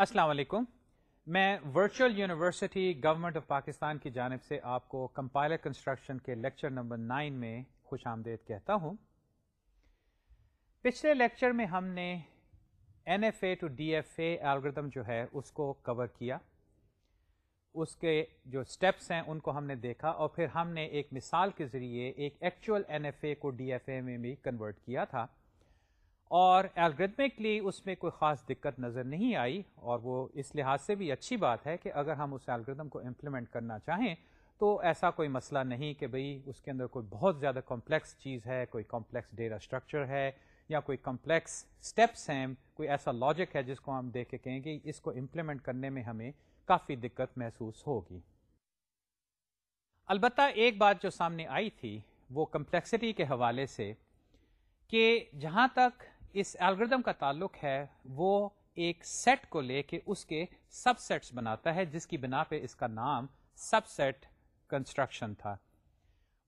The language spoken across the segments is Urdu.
السلام علیکم۔ میں virtual university government of Pakistan کی جانب سے آپ کو کمپائلر کنسٹرکشن کے لیکچر نمبر نائن میں خوش آمدید کہتا ہوں۔ پچھلے لیکچر میں ہم نے N F A to D F A algorithm جو ہے اس کو کور کیا۔ اس کے جو اسٹیپس ہیں ان کو ہم نے دیکھا اور پھر ہم نے ایک مثال کے ذریعے ایک ایکچوئل این ایف اے کو ڈی ایف اے میں بھی کنورٹ کیا تھا۔ اور الگریدمکلی اس میں کوئی خاص دقت نظر نہیں آئی اور وہ اس لحاظ سے بھی اچھی بات ہے کہ اگر ہم اس الگریدم کو امپلیمنٹ کرنا چاہیں تو ایسا کوئی مسئلہ نہیں کہ بھئی اس کے اندر کوئی بہت زیادہ کمپلیکس چیز ہے، کوئی کمپلیکس ڈیٹا اسٹرکچر ہے یا کوئی کمپلیکس اسٹیپس ہیں۔ کوئی ایسا لاجک ہے جس کو ہم دیکھ کے کہیں کہ اس کو امپلیمنٹ کرنے میں ہمیں کافی دقت محسوس ہوگی۔ البتہ ایک بات جو سامنے آئی تھی وہ کمپلیکسٹی کے حوالے سے کہ جہاں تک اس الگریدم کا تعلق ہے، وہ ایک سیٹ کو لے کے اس کے سب سیٹس بناتا ہے، جس کی بنا پہ اس کا نام سب سیٹ کنسٹرکشن تھا۔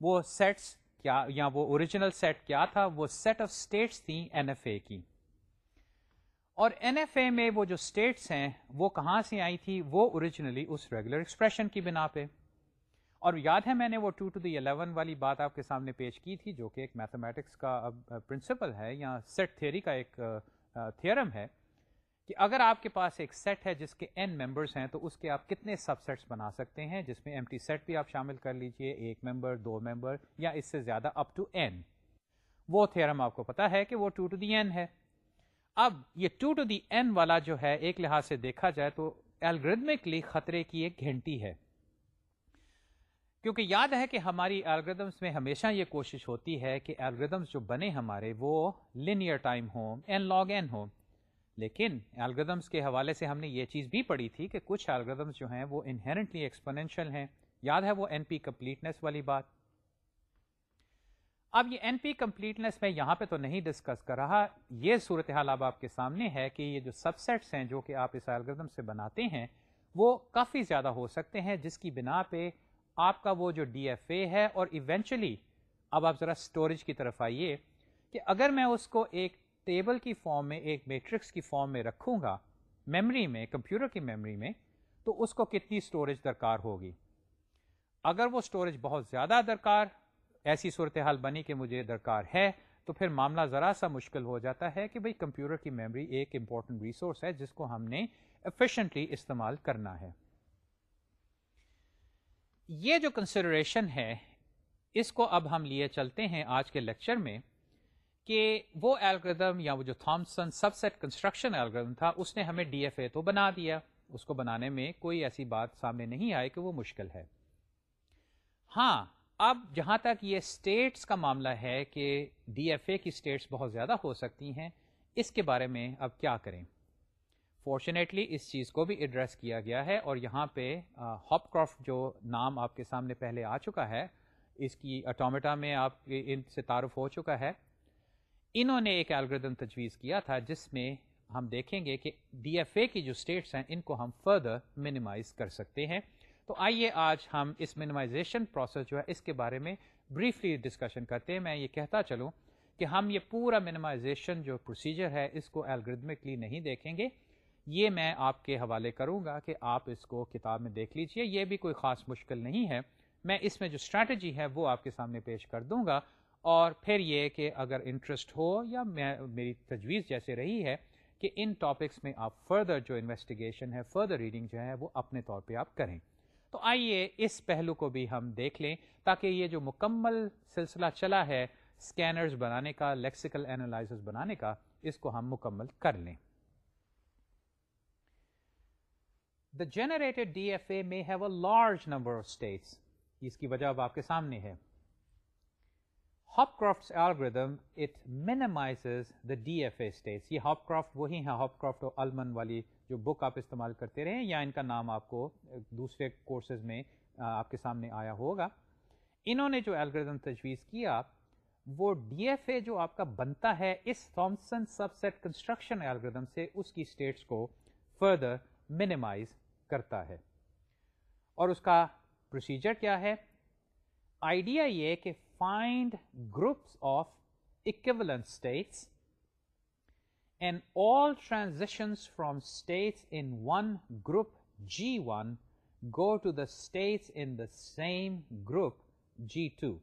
وہ سیٹس کیا، یا وہ اوریجنل سیٹ کیا تھا، وہ سیٹ آف اسٹیٹس تھیں این ایف اے کی۔ اور این ایف اے میں وہ جو اسٹیٹس ہیں، وہ کہاں سے آئی تھی؟ وہ اوریجنلی اس ریگولر ایکسپریشن کی بنا پہ۔ اور یاد ہے میں نے وہ ٹو ٹو دی الیون والی بات آپ کے سامنے پیش کی تھی جو کہ ایک میتھمیٹکس کا پرنسپل ہے یا سیٹ تھیوری کا ایک تھیورم ہے کہ اگر آپ کے پاس ایک سیٹ ہے جس کے این ممبرس ہیں تو اس کے آپ کتنے سب سیٹس بنا سکتے ہیں؟ جس میں ایم ٹی سیٹ بھی آپ شامل کر لیجیے، ایک ممبر دو ممبر یا اس سے زیادہ اپ ٹو این وہ تھیورم آپ کو پتا ہے کہ وہ ٹو ٹو دی این ہے۔ اب یہ ٹو ٹو دی این والا جو ہے ایک لحاظ سے دیکھا جائے تو الگریدمکلی خطرے کی ایک گھنٹی ہے۔ کیونکہ یاد ہے کہ ہماری الگریدمس میں ہمیشہ یہ کوشش ہوتی ہے کہ الگریدمس جو بنے ہمارے وہ لینئر ٹائم ہو این لاگ این ہو لیکن الگریدمس کے حوالے سے ہم نے یہ چیز بھی پڑھی تھی کہ کچھ الگریدمس جو ہیں وہ انہرنٹلی ایکسپونینشیل ہیں۔ یاد ہے وہ این پی کمپلیٹنس والی بات؟ اب یہ این پی کمپلیٹنس میں یہاں پہ تو نہیں ڈسکس کر رہا۔ یہ صورتحال اب آپ کے سامنے ہے کہ یہ جو سب سیٹس ہیں جو کہ آپ اس الگریدم سے بناتے ہیں وہ کافی زیادہ ہو سکتے ہیں جس کی بنا پہ آپ کا وہ جو ڈی ایف اے ہے اور ایونچولی اب آپ ذرا اسٹوریج کی طرف آئیے کہ اگر میں اس کو ایک ٹیبل کی فارم میں، ایک میٹرکس کی فارم میں رکھوں گا میمری میں کمپیوٹر کی میمری میں، تو اس کو کتنی اسٹوریج درکار ہوگی؟ اگر وہ اسٹوریج بہت زیادہ درکار، ایسی صورتحال بنی کہ مجھے درکار ہے، تو پھر معاملہ ذرا سا مشکل ہو جاتا ہے کہ بھئی کمپیوٹر کی میموری ایک امپورٹنٹ ریسورس ہے جس کو ہم نے افیشینٹلی استعمال کرنا ہے۔ یہ جو کنسیڈریشن ہے، اس کو اب ہم لیے چلتے ہیں آج کے لیکچر میں کہ وہ الگریدم یا وہ جو Thompson subset construction algorithm تھا، اس نے ہمیں ڈی ایف اے تو بنا دیا۔ اس کو بنانے میں کوئی ایسی بات سامنے نہیں آئے کہ وہ مشکل ہے۔ ہاں اب جہاں تک یہ اسٹیٹس کا معاملہ ہے کہ ڈی ایف اے کی اسٹیٹس بہت زیادہ ہو سکتی ہیں، اس کے بارے میں اب کیا کریں؟ فارچونیٹلی اس چیز کو بھی ایڈریس کیا گیا ہے اور یہاں پہ ہاپ کرافٹ جو نام آپ کے سامنے پہلے آ چکا ہے، اس کی اٹومیٹا میں آپ ان سے تعارف ہو چکا ہے۔ انہوں نے ایک الگریدم تجویز کیا تھا جس میں ہم دیکھیں گے کہ ڈی ایف اے کی جو اسٹیٹس ہیں، ان کو ہم فردر منیمائز کر سکتے ہیں۔ تو آئیے آج ہم اس منیمائزیشن پروسیس جو ہے، اس کے بارے میں بریفلی ڈسکشن کرتے ہیں۔ میں یہ کہتا چلوں کہ ہم یہ پورا منیمائزیشن جو پروسیجر ہے، اس کو الگریدمکلی نہیں دیکھیں گے۔ یہ میں آپ کے حوالے کروں گا کہ آپ اس کو کتاب میں دیکھ لیجیے، یہ بھی کوئی خاص مشکل نہیں ہے۔ میں اس میں جو اسٹریٹجی ہے وہ آپ کے سامنے پیش کر دوں گا۔ اور پھر یہ کہ اگر انٹرسٹ ہو یا میں، میری تجویز جیسے رہی ہے کہ ان ٹاپکس میں آپ فردر جو انویسٹیگیشن ہے فردر ریڈنگ جو ہے وہ اپنے طور پہ آپ کریں۔ تو آئیے اس پہلو کو بھی ہم دیکھ لیں تاکہ یہ جو مکمل سلسلہ چلا ہے اسکینرز بنانے کا لیکسیکل اینالائز بنانے کا، اس کو ہم مکمل کر لیں۔ The generated D F A may have a large number of states اس کی وجہ اب آپ کے سامنے ہے۔ Hopcroft algorithm it minimise the D F A states یہ ہاپ کرافٹ وہی ہے ہاپ کرافٹ اور المن والی جو بک آپ استعمال کرتے رہے یا ان کا نام آپ کو دوسرے کورسز میں آپ کے سامنے آیا ہوگا۔ انہوں نے جو الگریدم تجویز کیا، وہ ڈی ایف اے جو آپ کا بنتا ہے، اس Thompson subset construction algorithm سے، اس کی اسٹیٹس کو فردر منیمائز کرتا ہے۔ اور اس کا پروسیجر کیا ہے؟ آئیڈیا یہ کہ find groups of equivalent states and all transitions from states in one group G one go to the states in the same group G two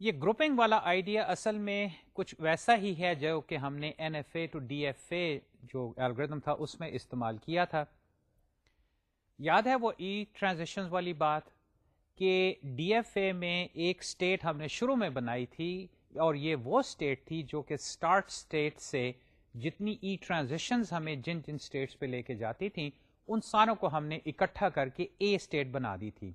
یہ گروپنگ والا آئیڈیا اصل میں کچھ ویسا ہی ہے جو کہ ہم نے N F A to D F A جو الگریدم تھا اس میں استعمال کیا تھا۔ یاد ہے وہ ای ٹرانزیکشن والی بات کہ ڈی ایف اے میں ایک اسٹیٹ ہم نے شروع میں بنائی تھی اور یہ وہ اسٹیٹ تھی جو کہ اسٹارٹ اسٹیٹ سے جتنی ای ٹرانزیکشنز ہمیں جن جن اسٹیٹس پہ لے کے جاتی تھیں، ان ساروں کو ہم نے اکٹھا کر کے اے اسٹیٹ بنا دی تھی۔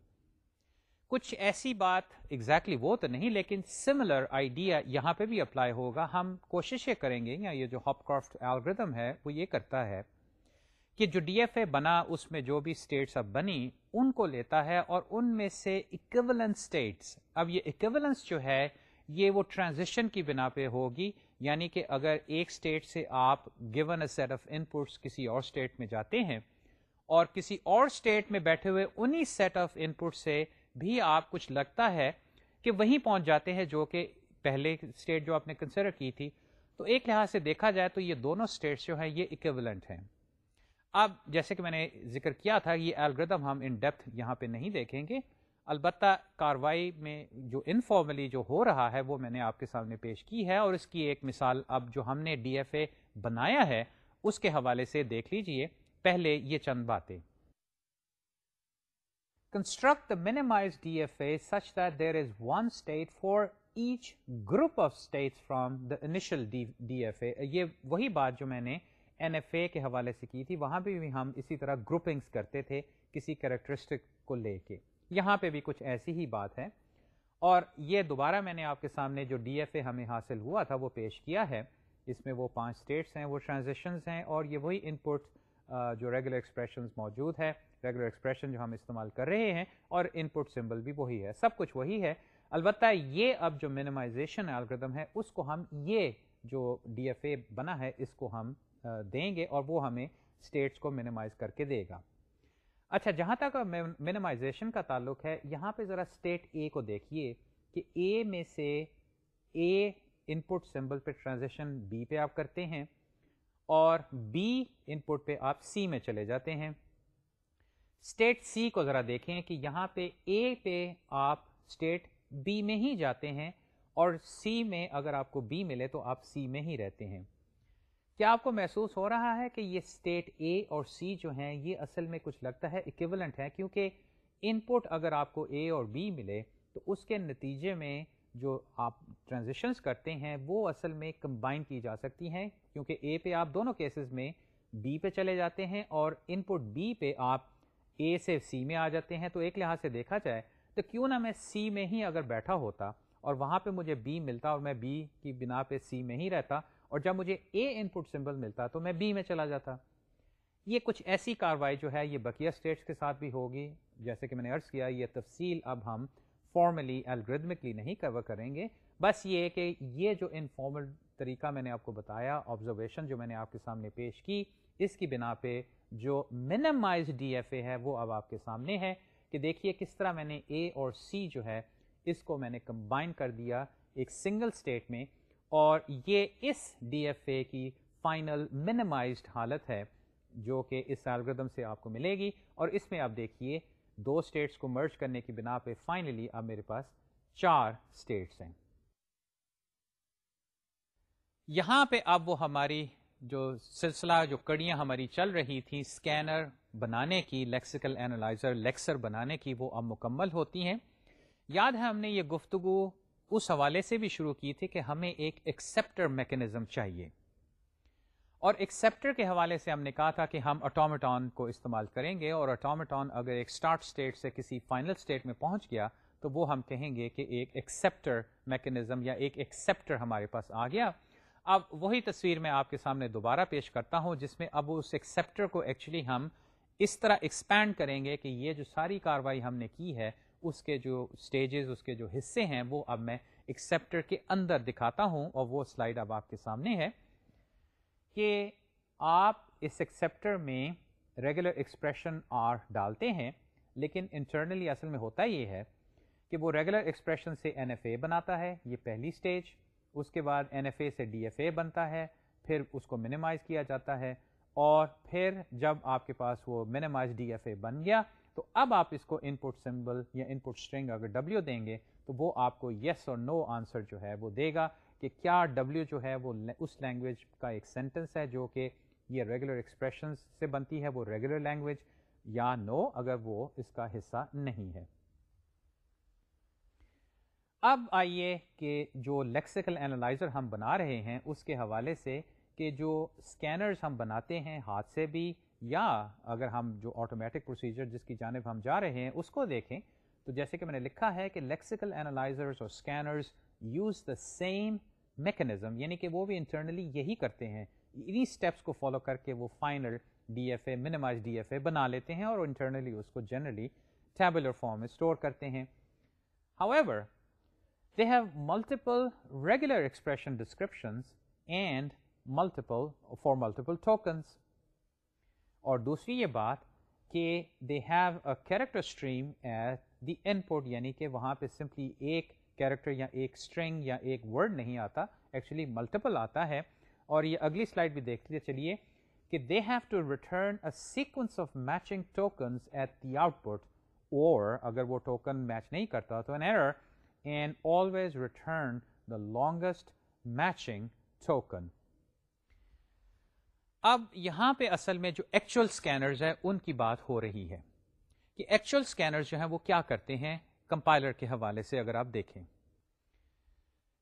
کچھ ایسی بات ایگزیکٹلی exactly وہ تو نہیں، لیکن سملر آئیڈیا یہاں پہ بھی اپلائی ہوگا۔ ہم کوششیں کریں گے، یا یہ جو ہاپ کرافٹ الگریدم ہے، وہ یہ کرتا ہے کہ جو ڈی ایف اے بنا، اس میں جو بھی اسٹیٹس اب بنی، ان کو لیتا ہے اور ان میں سے اکیولنس اسٹیٹس اب یہ اکیولنس جو ہے، یہ وہ ٹرانزیشن کی بنا پہ ہوگی۔ یعنی کہ اگر ایک اسٹیٹ سے آپ given a set of inputs کسی اور اسٹیٹ میں جاتے ہیں اور کسی اور اسٹیٹ میں بیٹھے ہوئے انہی سیٹ آف ان پٹ سے بھی آپ کچھ لگتا ہے کہ وہیں پہنچ جاتے ہیں جو کہ پہلے اسٹیٹ جو آپ نے کنسیڈر کی تھی، تو ایک لحاظ سے دیکھا جائے تو یہ دونوں اسٹیٹس جو ہیں یہ اکیولنٹ ہیں۔ اب جیسے کہ میں نے ذکر کیا تھا، یہ الگریدم ہم ان ڈیپتھ یہاں پہ نہیں دیکھیں گے۔ البتہ کاروائی میں جو انفارملی جو ہو رہا ہے، وہ میں نے آپ کے سامنے پیش کی ہے اور اس کی ایک مثال اب جو ہم نے ڈی ایف اے بنایا ہے، اس کے حوالے سے دیکھ لیجیے۔ پہلے یہ چند باتیں۔ Construct the minimise D F A such that there is one state for each group of state from the initial D F A یہ وہی بات جو میں نے این ایف اے کے حوالے سے کی تھی، وہاں پہ بھی ہم اسی طرح گروپنگس کرتے تھے کسی کریکٹرسٹک کو لے کے۔ یہاں پہ بھی کچھ ایسی ہی بات ہے۔ اور یہ دوبارہ میں نے آپ کے سامنے جو ڈی ایف اے ہمیں حاصل ہوا تھا، وہ پیش کیا ہے۔ اس میں وہ پانچ اسٹیٹس ہیں، وہ ٹرانزیکشنز ہیں اور یہ وہی ان پٹ جو ریگولر ایکسپریشنز موجود ہے۔ ریگولر ایکسپریشن جو ہم استعمال کر رہے ہیں اور ان پٹ سمبل بھی وہی ہے، سب کچھ وہی ہے۔ البتہ یہ اب جو مینیمائزیشن الگریدم ہے، اس کو ہم یہ جو ڈی ایف اے بنا ہے، اس کو ہم دیں گے اور وہ ہمیں اسٹیٹس کو مینیمائز کر کے دے گا۔ اچھا جہاں تک مینیمائزیشن کا تعلق ہے، یہاں پہ ذرا اسٹیٹ اے کو دیکھیے کہ اے میں سے اے ان پٹ سمبل پہ ٹرانزیکشن بی پہ آپ کرتے ہیں اور بی ان پٹ پہ آپ سی میں چلے جاتے ہیں۔ اسٹیٹ سی کو ذرا دیکھیں کہ یہاں پہ اے پہ آپ اسٹیٹ بی میں ہی جاتے ہیں اور سی میں اگر آپ کو بی ملے تو آپ سی میں ہی رہتے ہیں۔ کیا آپ کو محسوس ہو رہا ہے کہ یہ اسٹیٹ اے اور سی جو ہیں یہ اصل میں کچھ لگتا ہے اکیولنٹ ہے؟ کیونکہ ان پٹ اگر آپ کو اے اور بی ملے تو اس کے نتیجے میں جو آپ ٹرانزیشنس کرتے ہیں وہ اصل میں کمبائن کی جا سکتی ہیں، کیونکہ اے پہ آپ دونوں کیسز میں بی پہ چلے جاتے ہیں اور ان پٹ بی پہ آپ اے سے سی میں آ جاتے ہیں، تو ایک لحاظ سے دیکھا جائے تو کیوں نہ میں سی میں ہی اگر بیٹھا ہوتا اور وہاں پہ مجھے بی ملتا اور میں بی کی بنا پہ سی میں ہی رہتا اور جب مجھے اے ان پٹ سمبل ملتا تو میں بی میں چلا جاتا۔ یہ کچھ ایسی کاروائی جو ہے، یہ بقیہ اسٹیٹس کے ساتھ بھی ہوگی۔ جیسے کہ میں نے عرض کیا، یہ تفصیل اب ہم فارملی الگریدمکلی نہیں کور کریں گے۔ بس یہ کہ یہ جو انفارمل طریقہ میں نے آپ کو بتایا آبزرویشن جو میں نے آپ کے سامنے پیش کی، اس کی بنا پہ جو منیمائز ڈی ایف اے ہے وہ اب آپ کے سامنے ہے کہ دیکھیے کس طرح میں نے اے اور سی جو ہے اس کو میں نے کمبائن کر دیا ایک سنگل اسٹیٹ میں اور یہ اس ڈی ایف اے کی فائنل منیمائزڈ حالت ہے جو کہ اس الگریدم سے آپ کو ملے گی اور اس میں آپ دیکھیے دو اسٹیٹس کو مرج کرنے کی بنا پہ فائنلی اب میرے پاس چار اسٹیٹس ہیں۔ یہاں پہ اب وہ ہماری جو سلسلہ، جو کڑیاں ہماری چل رہی تھیں اسکینر بنانے کی لیکسیکل اینالائزر لیکسر بنانے کی، وہ اب مکمل ہوتی ہیں۔ یاد ہے ہم نے یہ گفتگو اس حوالے سے بھی شروع کی تھی کہ ہمیں ایک ایکسپٹر میکنزم چاہیے۔ اور ایکسپٹر کے حوالے سے ہم نے کہا تھا کہ ہم اٹومیٹون کو استعمال کریں گے اور اٹومیٹون اگر ایک اسٹارٹ اسٹیٹ سے کسی فائنل اسٹیٹ میں پہنچ گیا تو وہ ہم کہیں گے کہ ایک ایکسپٹر میکنزم یا ایک ایکسپٹر ہمارے پاس آ گیا۔ اب وہی تصویر میں آپ کے سامنے دوبارہ پیش کرتا ہوں، جس میں اب اس ایکسپٹر کو ایکچولی ہم اس طرح ایکسپینڈ کریں گے کہ یہ جو ساری کاروائی ہم نے کی ہے، اس کے جو سٹیجز اس کے جو حصے ہیں، وہ اب میں ایکسیپٹر کے اندر دکھاتا ہوں اور وہ سلائڈ اب آپ کے سامنے ہے کہ آپ اس ایکسیپٹر میں ریگولر ایکسپریشن آر ڈالتے ہیں، لیکن انٹرنلی اصل میں ہوتا یہ ہے کہ وہ ریگولر ایکسپریشن سے این ایف اے بناتا ہے، یہ پہلی سٹیج اس کے بعد این ایف اے سے ڈی ایف اے بنتا ہے، پھر اس کو منیمائز کیا جاتا ہے اور پھر جب آپ کے پاس وہ منیمائز ڈی ایف اے بن گیا، تو اب آپ اس کو ان پٹ سمبل یا ان پٹ اسٹرنگ اگر ڈبلیو دیں گے، تو وہ آپ کو یس اور نو آنسر جو ہے وہ دے گا کہ کیا ڈبلیو جو ہے وہ اس لینگویج کا ایک سینٹنس ہے جو کہ یہ ریگولر ایکسپریشن سے بنتی ہے، وہ ریگولر لینگویج یا نو اگر وہ اس کا حصہ نہیں ہے۔ اب آئیے کہ جو لیکسیکل اینالائزر ہم بنا رہے ہیں، اس کے حوالے سے کہ جو اسکینرز ہم بناتے ہیں ہاتھ سے بھی، یا اگر ہم جو آٹومیٹک پروسیجر جس کی جانب ہم جا رہے ہیں، اس کو دیکھیں۔ تو جیسے کہ میں نے لکھا ہے کہ لیکسیکل اینالائزرز اور scanners use the same mechanism یعنی کہ وہ بھی انٹرنلی یہی کرتے ہیں۔ انہی اسٹیپس کو فالو کر کے وہ final D F A minimize D F A بنا لیتے ہیں اور انٹرنلی اس کو جنرلی ٹیبلر فارم میں اسٹور کرتے ہیں۔ However they have multiple regular expression descriptions and multiple for multiple tokens اور دوسری یہ بات کہ they have a character stream at the input یعنی کہ وہاں پہ سمپلی ایک کیریکٹر یا ایک اسٹرنگ یا ایک ورڈ نہیں آتا ایکچولی ملٹیپل آتا ہے۔ اور یہ اگلی سلائڈ بھی دیکھ لیجیے چلیے، کہ they have to return a sequence of matching tokens at the output اور اگر وہ ٹوکن میچ نہیں کرتا تو an error and always return the longest matching token اب یہاں پہ اصل میں جو ایکچوئل اسکینرز ہے ان کی بات ہو رہی ہے کہ ایکچوئل اسکینرز جو ہیں، وہ کیا کرتے ہیں کمپائلر کے حوالے سے اگر آپ دیکھیں۔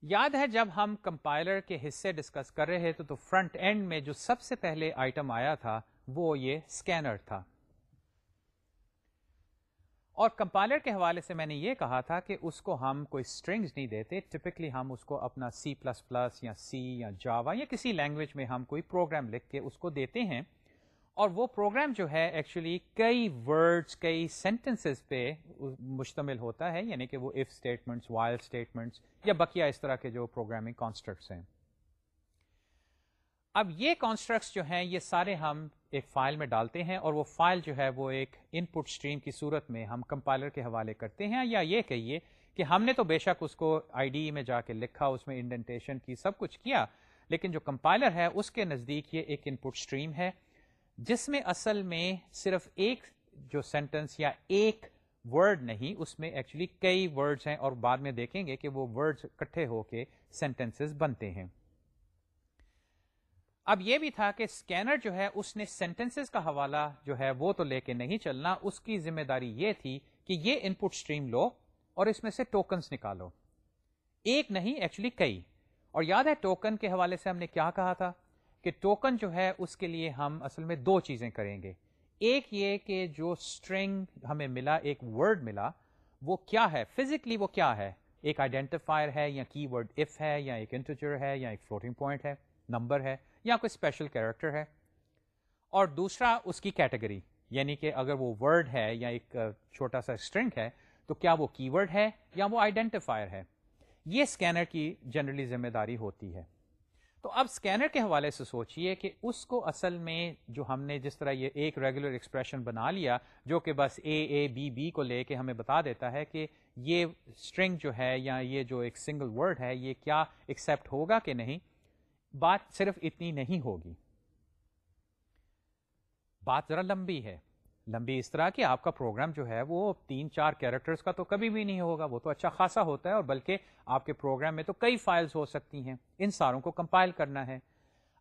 یاد ہے جب ہم کمپائلر کے حصے ڈسکس کر رہے تھے، تو فرنٹ اینڈ میں جو سب سے پہلے آئٹم آیا تھا، وہ یہ اسکینر تھا۔ اور کمپائلر کے حوالے سے میں نے یہ کہا تھا کہ اس کو ہم کوئی اسٹرنگز نہیں دیتے ٹپکلی ہم اس کو اپنا سی پلس پلس یا سی یا جاوا یا کسی لینگویج میں ہم کوئی پروگرام لکھ کے اس کو دیتے ہیں۔ اور وہ پروگرام جو ہے ایکچولی کئی ورڈس کئی سینٹنسز پہ مشتمل ہوتا ہے یعنی کہ وہ اف اسٹیٹمنٹس وائل اسٹیٹمنٹس یا بقیہ اس طرح کے جو پروگرامنگ کانسٹرکٹس ہیں۔ اب یہ کانسٹرکٹس جو ہیں، یہ سارے ہم ایک فائل میں ڈالتے ہیں اور وہ فائل جو ہے وہ ایک ان پٹ اسٹریم کی صورت میں ہم کمپائلر کے حوالے کرتے ہیں یا یہ کہیے کہ ہم نے تو بے شک اس کو آئی ڈی میں جا کے لکھا، اس میں انڈینٹیشن کی سب کچھ کیا، لیکن جو کمپائلر ہے اس کے نزدیک یہ ایک ان پٹ اسٹریم ہے، جس میں اصل میں صرف ایک جو سینٹنس یا ایک ورڈ نہیں، اس میں ایکچولی کئی ورڈز ہیں اور بعد میں دیکھیں گے کہ وہ ورڈز اکٹھے ہو کے سینٹینسز بنتے ہیں۔ اب یہ بھی تھا کہ اسکینر جو ہے، اس نے سینٹینسز کا حوالہ جو ہے، وہ تو لے کے نہیں چلنا۔ اس کی ذمہ داری یہ تھی کہ یہ ان پٹ اسٹریم لو اور اس میں سے ٹوکنس نکالو۔ ایک نہیں ایکچولی کئی۔ اور یاد ہے ٹوکن کے حوالے سے ہم نے کیا کہا تھا؟ کہ ٹوکن جو ہے، اس کے لیے ہم اصل میں دو چیزیں کریں گے۔ ایک یہ کہ جو اسٹرنگ ہمیں ملا، ایک ورڈ ملا، وہ کیا ہے؟ فزیکلی وہ کیا ہے؟ ایک آئیڈینٹیفائر ہے یا کی ورڈ اف ہے یا ایک انٹرچر ہے یا ایک فلوٹنگ پوائنٹ ہے نمبر ہے۔ یا کوئی اسپیشل کیریکٹر ہے اور دوسرا اس کی کیٹیگری یعنی کہ اگر وہ ورڈ ہے یا ایک چھوٹا سا اسٹرنگ ہے، تو کیا وہ کی ورڈ ہے یا وہ آئیڈینٹیفائر ہے؟ یہ اسکینر کی جنرلی ذمہ داری ہوتی ہے۔ تو اب اسکینر کے حوالے سے سوچئے کہ اس کو اصل میں جو ہم نے جس طرح یہ ایک ریگولر ایکسپریشن بنا لیا، جو کہ بس اے اے بی بی کو لے کے ہمیں بتا دیتا ہے کہ یہ اسٹرنگ جو ہے یا یہ جو ایک سنگل ورڈ ہے، یہ کیا ایکسپٹ ہوگا کہ نہیں؟ بات صرف اتنی نہیں ہوگی۔ بات ذرا لمبی ہے۔ لمبی اس طرح کہ آپ کا پروگرام جو ہے وہ تین چار کیریکٹرز کا تو کبھی بھی نہیں ہوگا، وہ تو اچھا خاصا ہوتا ہے اور بلکہ آپ کے پروگرام میں تو کئی فائلز ہو سکتی ہیں۔ ان ساروں کو کمپائل کرنا ہے۔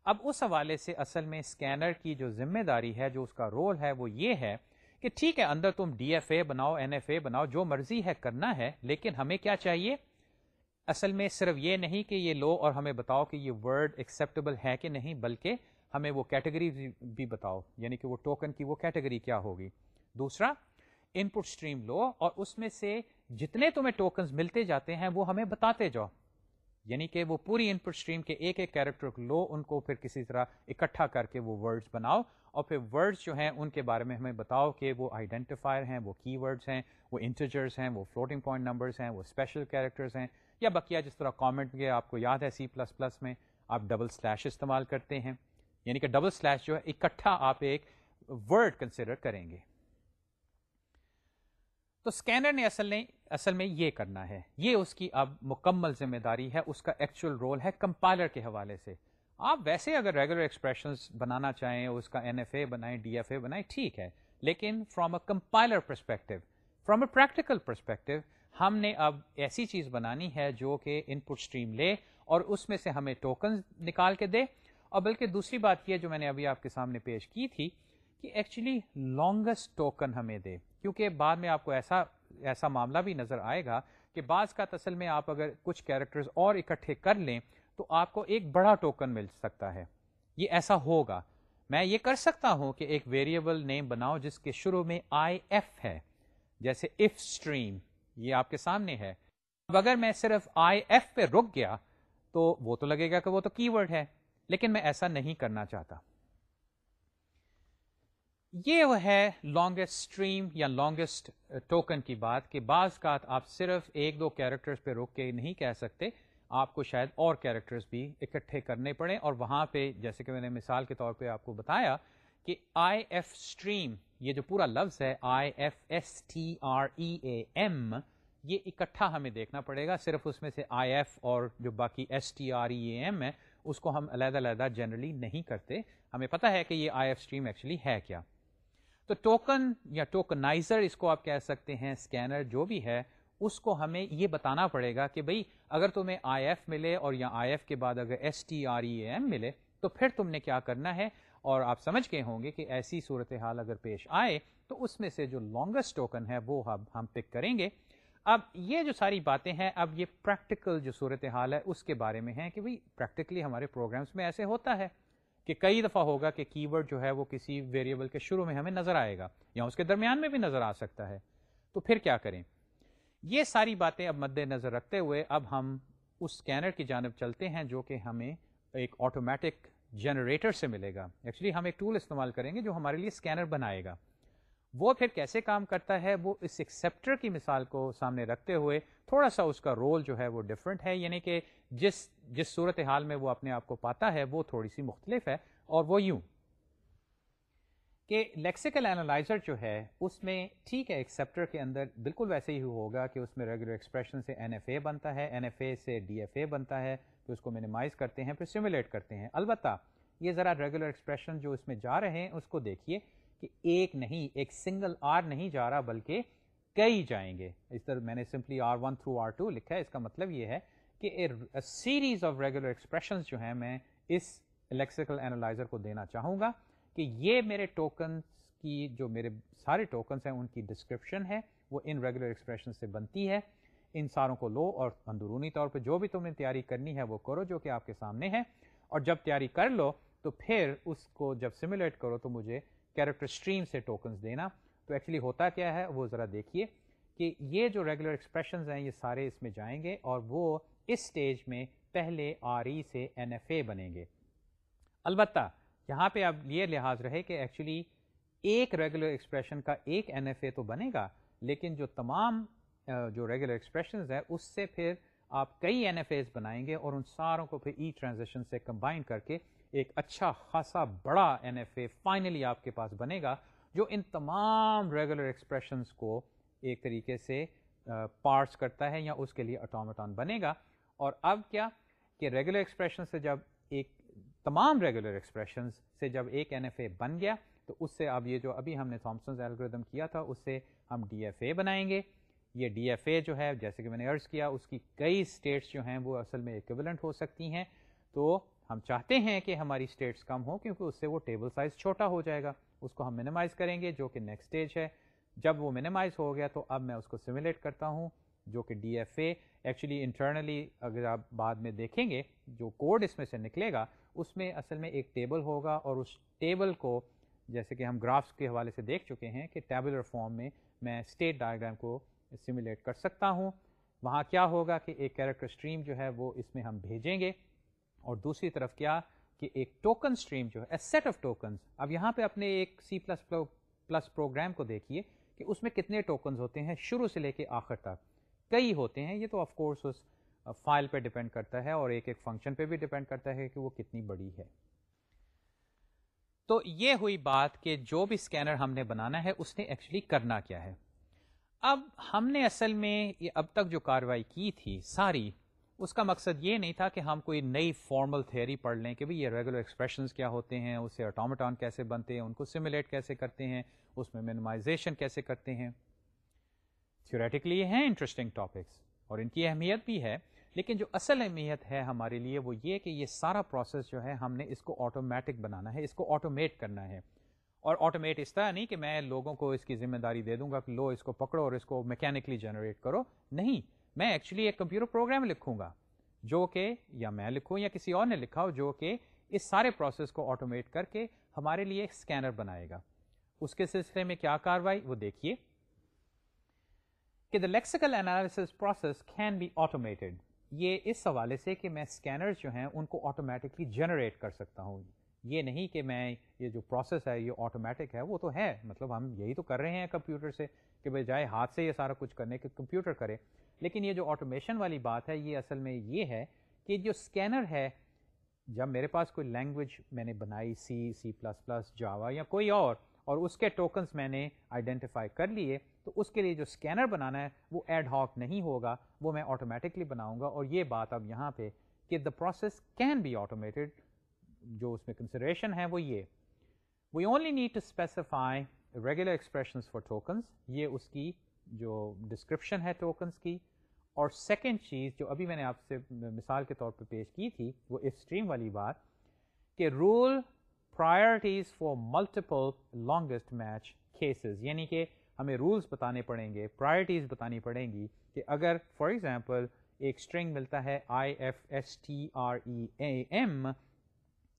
اب اس حوالے سے اصل میں اسکینر کی جو ذمہ داری ہے، جو اس کا رول ہے، وہ یہ ہے کہ ٹھیک ہے، اندر تم ڈی ایف اے بناؤ، این ایف اے بناؤ، جو مرضی ہے کرنا ہے، لیکن ہمیں کیا چاہیے؟ اصل میں صرف یہ نہیں کہ یہ لو اور ہمیں بتاؤ کہ یہ ورڈ ایکسیپٹیبل ہے کہ نہیں، بلکہ ہمیں وہ کیٹیگری بھی بتاؤ یعنی کہ وہ ٹوکن کی وہ کیٹیگری کیا ہوگی۔ دوسرا ان پٹ اسٹریم لو اور اس میں سے جتنے تمہیں ٹوکنز ملتے جاتے ہیں، وہ ہمیں بتاتے جاؤ۔ یعنی کہ وہ پوری ان پٹ اسٹریم کے ایک ایک کیریکٹر لو ان کو پھر کسی طرح اکٹھا کر کے وہ ورڈز بناؤ۔ اور پھر ورڈز جو ہیں، ان کے بارے میں ہمیں بتاؤ کہ وہ آئیڈینٹیفائر ہیں، وہ کی ورڈز ہیں، وہ انٹرجرز ہیں، وہ فلوٹنگ پوائنٹ نمبرز ہیں، وہ اسپیشل کیریکٹرز ہیں۔ یا بقیہ جس طرح کامنٹ کے آپ کو یاد ہے سی پلس پلس میں آپ ڈبل سلیش استعمال کرتے ہیں۔ یعنی کہ ڈبل سلیش جو ہے، اکٹھا آپ ایک ورڈ کنسیڈر کریں گے۔ تو اسکینر نے اصل نے، اصل میں یہ کرنا ہے۔ یہ اس کی اب مکمل ذمہ داری ہے، اس کا ایکچوئل رول ہے کمپائلر کے حوالے سے۔ آپ ویسے اگر ریگولر ایکسپریشن بنانا چاہیں، اس کا این ایف اے بنائیں ڈی ایف اے بنائیں، ٹھیک ہے۔ لیکن from a compiler perspective from a practical perspective ہم نے اب ایسی چیز بنانی ہے جو کہ ان پٹ اسٹریم لے اور اس میں سے ہمیں ٹوکن نکال کے دے۔ اور بلکہ دوسری بات یہ جو میں نے ابھی آپ کے سامنے پیش کی تھی کہ ایکچولی لانگسٹ ٹوکن ہمیں دے۔ کیونکہ بعد میں آپ کو ایسا ایسا معاملہ بھی نظر آئے گا کہ بعض کا تسل میں آپ اگر کچھ کیریکٹرز اور اکٹھے کر لیں تو آپ کو ایک بڑا ٹوکن مل سکتا ہے۔ یہ ایسا ہوگا۔ میں یہ کر سکتا ہوں کہ ایک ویریبل نیم بناؤ جس کے شروع میں آئی ایف ہے، جیسے اف اسٹریم یہ آپ کے سامنے ہے۔ اب اگر میں صرف آئی ایف پہ رک گیا تو وہ تو لگے گا کہ وہ تو کی ورڈ ہے، لیکن میں ایسا نہیں کرنا چاہتا۔ یہ وہ ہے لانگیسٹ اسٹریم یا لانگیسٹ ٹوکن کی بات کہ بعض کا آپ صرف ایک دو کیریکٹرز پہ روک کے نہیں کہہ سکتے، آپ کو شاید اور کیریکٹرز بھی اکٹھے کرنے پڑے اور وہاں پہ جیسے کہ میں نے مثال کے طور پہ آپ کو بتایا کہ آئی ایف اسٹریم یہ جو پورا لفظ ہے I F S T R E A M یہ اکٹھا ہمیں دیکھنا پڑے گا۔ صرف اس میں سے آئی ایف اور جو باقی S T R E A M ہے، اس کو ہم علیحدہ علیحدہ جنرلی نہیں کرتے۔ ہمیں پتہ ہے کہ یہ آئی ایف اسٹریم ایکچولی ہے کیا۔ تو ٹوکن یا ٹوکنائزر اس کو آپ کہہ سکتے ہیں اسکینر جو بھی ہے، اس کو ہمیں یہ بتانا پڑے گا کہ بھئی، اگر تمہیں آئی ایف ملے اور یا آئی ایف کے بعد اگر S T R E M ملے، تو پھر تم نے کیا کرنا ہے؟ اور آپ سمجھ گئے ہوں گے کہ ایسی صورتحال اگر پیش آئے تو اس میں سے جو لانگسٹ ٹوکن ہے وہ اب ہم پک کریں گے۔ اب یہ جو ساری باتیں ہیں، اب یہ پریکٹیکل جو صورتحال ہے، اس کے بارے میں ہے کہ بھئی پریکٹیکلی ہمارے پروگرامس میں ایسے ہوتا ہے کہ کئی دفعہ ہوگا کہ کی ورڈ جو ہے وہ کسی ویریبل کے شروع میں ہمیں نظر آئے گا یا اس کے درمیان میں بھی نظر آ سکتا ہے۔ تو پھر کیا کریں؟ یہ ساری باتیں اب مد نظر رکھتے ہوئے اب ہم اس اسکینر کی جانب چلتے ہیں جو کہ ہمیں ایک آٹومیٹک جنریٹر سے ملے گا۔ ایکچولی ہم ایک ٹول استعمال کریں گے جو ہمارے لیے اسکینر بنائے گا۔ وہ پھر کیسے کام کرتا ہے؟ وہ اس ایکسیپٹر کی مثال کو سامنے رکھتے ہوئے تھوڑا سا اس کا رول جو ہے وہ ڈفرینٹ ہے۔ یعنی کہ جس جس صورت حال میں وہ اپنے آپ کو پاتا ہے، وہ تھوڑی سی مختلف ہے اور وہ یوں کہ لیکسیکل اینالائزر جو ہے، اس میں ٹھیک ہے ایکسیپٹر کے اندر بالکل ویسے ہی ہوگا کہ اس میں ریگولر ایکسپریشن سے این ایف اے بنتا ہے۔ این ایف اے سے ڈی ایف اے بنتا ہے۔ پھر اس کو مینیمائز کرتے ہیں، پھر سیمولیٹ کرتے ہیں۔ البتہ یہ ذرا ریگولر ایکسپریشن جو اس میں جا رہے ہیں، اس کو دیکھیے کہ ایک نہیں، ایک سنگل آر نہیں جا رہا، بلکہ کئی جائیں گے۔ اس طرح میں نے simply R one through R two لکھا ہے۔ اس کا مطلب یہ ہے کہ سیریز آف ریگولر ایکسپریشن جو ہیں، میں اس الیکٹریکل اینالائزر کو دینا چاہوں گا کہ یہ میرے ٹوکنس کی، جو میرے سارے ٹوکنس ہیں، ان کی ڈسکرپشن ہے، وہ ان ریگولر ایکسپریشن سے بنتی ہے۔ ان ساروں کو لو اور اندرونی طور پہ جو بھی تم نے تیاری کرنی ہے وہ کرو جو کہ آپ کے سامنے ہے۔ اور جب تیاری کر لو تو پھر اس کو جب سمولیٹ کرو تو مجھے کیریکٹر اسٹریم سے ٹوکنس دینا۔ تو ایکچولی ہوتا کیا ہے وہ ذرا دیکھیے کہ یہ جو ریگولر ایکسپریشنز ہیں یہ سارے اس میں جائیں گے اور وہ اس سٹیج میں پہلے آر ای سے این ایف اے بنیں گے۔ البتہ یہاں پہ اب یہ لحاظ رہے کہ ایکچولی ایک ریگولر ایکسپریشن کا ایک این ایف اے تو بنے گا، لیکن جو تمام جو ریگولر ایکسپریشنز ہے اس سے پھر آپ کئی این ایف ایز بنائیں گے اور ان ساروں کو پھر ای ٹرانزیکشن سے کمبائن کر کے ایک اچھا خاصا بڑا این ایف اے فائنلی آپ کے پاس بنے گا، جو ان تمام ریگولر ایکسپریشنس کو ایک طریقے سے پارٹس کرتا ہے یا اس کے لیے اٹامٹون بنے گا۔ اور اب کیا کہ ریگولر ایکسپریشن سے جب ایک تمام ریگولر ایکسپریشن سے جب ایک این ایف اے بن گیا، تو اس سے اب یہ جو ابھی ہم نے تھامسنز الگوریدم کیا تھا، اس سے ہم ڈی ایف اے بنائیں گے۔ یہ ڈی ایف اے جو ہے، جیسے کہ میں نے عرض کیا، اس کی کئی اسٹیٹس جو ہیں، وہ اصل میں ایکویلنٹ ہو سکتی ہیں۔ تو ہم چاہتے ہیں کہ ہماری اسٹیٹس کم ہو کیونکہ اس سے وہ ٹیبل سائز چھوٹا ہو جائے گا۔ اس کو ہم منیمائز کریں گے، جو کہ نیکسٹ اسٹیج ہے۔ جب وہ منیمائز ہو گیا، تو اب میں اس کو سیمولیٹ کرتا ہوں، جو کہ D F A. Actually internally اگر آپ بعد میں دیکھیں گے، جو کوڈ اس میں سے نکلے گا، اس میں اصل میں ایک ٹیبل ہوگا۔ اور اس ٹیبل کو، جیسے کہ ہم گرافس کے حوالے سے دیکھ چکے ہیں کہ ٹیبلر فارم میں میں اسٹیٹ ڈائیگرام کو سیمولیٹ کر سکتا ہوں۔ وہاں کیا ہوگا کہ ایک کیریکٹر اسٹریم جو ہے وہ اس میں ہم بھیجیں گے۔ اور دوسری طرف کیا کہ ایک ٹوکن اسٹریم جو ہے سیٹ آف ٹوکنس اب یہاں پہ اپنے ایک سی پلس پلس پروگرام کو دیکھیے کہ اس میں کتنے ٹوکنز ہوتے ہیں شروع سے لے کے آخر تک۔ کئی ہوتے ہیں، یہ تو آف کورس اس فائل پہ ڈپینڈ کرتا ہے اور ایک ایک فنکشن پہ بھی ڈپینڈ کرتا ہے کہ وہ کتنی بڑی ہے۔ تو یہ ہوئی بات کہ جو بھی اسکینر ہم نے بنانا ہے، اس نے ایکچولی کرنا کیا ہے۔ اب ہم نے اصل میں یہ اب تک جو کاروائی کی تھی ساری، اس کا مقصد یہ نہیں تھا کہ ہم کوئی نئی فارمل تھیوری پڑھ لیں کہ بھئی یہ ریگولر ایکسپریشنز کیا ہوتے ہیں اس سے کیسے بنتے ہیں، ان کو سمولیٹ کیسے کرتے ہیں، اس میں منیمائزیشن کیسے کرتے ہیں۔ تھیوریٹکلی یہ ہیں انٹرسٹنگ ٹاپکس اور ان کی اہمیت بھی ہے، لیکن جو اصل اہمیت ہے ہمارے لیے وہ یہ کہ یہ سارا پروسیس جو ہے ہم نے اس کو آٹومیٹک بنانا ہے، اس کو آٹومیٹ کرنا ہے۔ اور آٹومیٹ اس طرح نہیں کہ میں لوگوں کو اس کی ذمہ داری دے دوں گا کہ لو اس کو پکڑو اور اس کو میکینکلی جنریٹ کرو۔ نہیں، میں ایکچولی ایک کمپیوٹر پروگرام لکھوں گا جو کہ یا میں لکھوں یا کسی اور نے لکھا ہو جو کہ اس سارے پروسیس کو آٹومیٹ کر کے ہمارے لیے ایک اسکینر بنائے گا۔ اس کے سلسلے میں کیا کاروائی؟ وہ دیکھیے۔ کہ the lexical analysis process can be automated یہ اس حوالے سے کہ میں اسکینر جو ہیں ان کو آٹومیٹکلی جنریٹ کر سکتا ہوں۔ یہ نہیں کہ میں یہ جو پروسیس ہے، یہ آٹومیٹک ہے، وہ تو ہے۔ مطلب ہم یہی تو کر رہے ہیں کمپیوٹر سے کہ بجائے ہاتھ سے یہ سارا کچھ کرنے کے کمپیوٹر کرے۔ لیکن یہ جو آٹومیشن والی بات ہے، یہ اصل میں یہ ہے کہ جو اسکینر ہے، جب میرے پاس کوئی لینگویج میں نے بنائی سی سی پلس پلس جاوا یا کوئی اور اور اس کے ٹوکنس میں نے آئیڈینٹیفائی کر لیے، تو اس کے لیے جو اسکینر بنانا ہے، وہ ایڈ ہاک نہیں ہوگا، وہ میں آٹومیٹکلی بناؤں گا۔ اور یہ بات اب یہاں پہ کہ the process can be automated جو اس میں کنسیڈریشن ہے وہ یہ. We only need to specify regular expressions for tokens یہ اس کی جو ڈسکرپشن ہے ٹوکنس کی. اور سیکنڈ چیز جو ابھی میں نے آپ سے مثال کے طور پہ پیش کی تھی، وہ اسٹریم والی بات کہ rule priorities for multiple longest match cases یعنی کہ ہمیں رولس بتانے پڑیں گے پرائرٹیز بتانی پڑیں گی کہ اگر فار ایگزامپل ایک اسٹرنگ ملتا ہے I F S T R E A M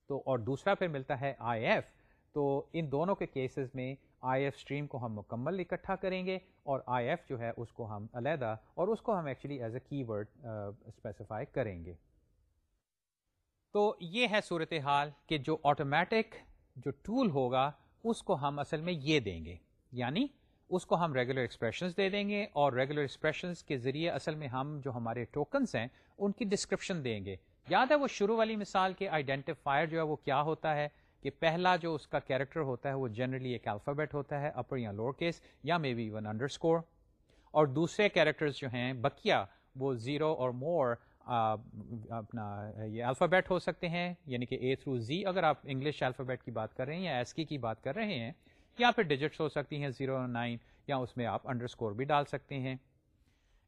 تو اور دوسرا پھر ملتا ہے آئی ایف، تو ان دونوں کے کیسز میں آئی ایف اسٹریم کو ہم مکمل اکٹھا کریں گے اور آئی ایف جو ہے اس کو ہم علیحدہ اور اس کو ہم ایکچولی ایز اے کی ورڈ اسپیسیفائی کریں گے۔ تو یہ ہے صورت حال کہ جو آٹومیٹک جو ٹول ہوگا، اس کو ہم اصل میں یہ دیں گے۔ یعنی اس کو ہم ریگولر ایکسپریشنز دے دیں گے اور ریگولر ایکسپریشنز کے ذریعے اصل میں ہم جو ہمارے ٹوکنس ہیں، ان کی ڈسکرپشن دیں گے۔ یاد ہے وہ شروع والی مثال کے آئیڈینٹیفائر جو ہے وہ کیا ہوتا ہے کہ پہلا جو اس کا کیریکٹر ہوتا ہے وہ جنرلی ایک الفابیٹ ہوتا ہے اپر یا لوور کیس یا may be one underscore اور دوسرے کیریکٹرز جو ہیں بکیا وہ زیرو اور مور اپنا یہ الفابیٹ ہو سکتے ہیں یعنی کہ اے تھرو زی اگر آپ انگلش الفابیٹ کی بات کر رہے ہیں یا ایس کی کی بات کر رہے ہیں، یا پھر ڈیجٹس ہو سکتی ہیں زیرو نائن یا اس میں آپ انڈر اسکور بھی ڈال سکتے ہیں۔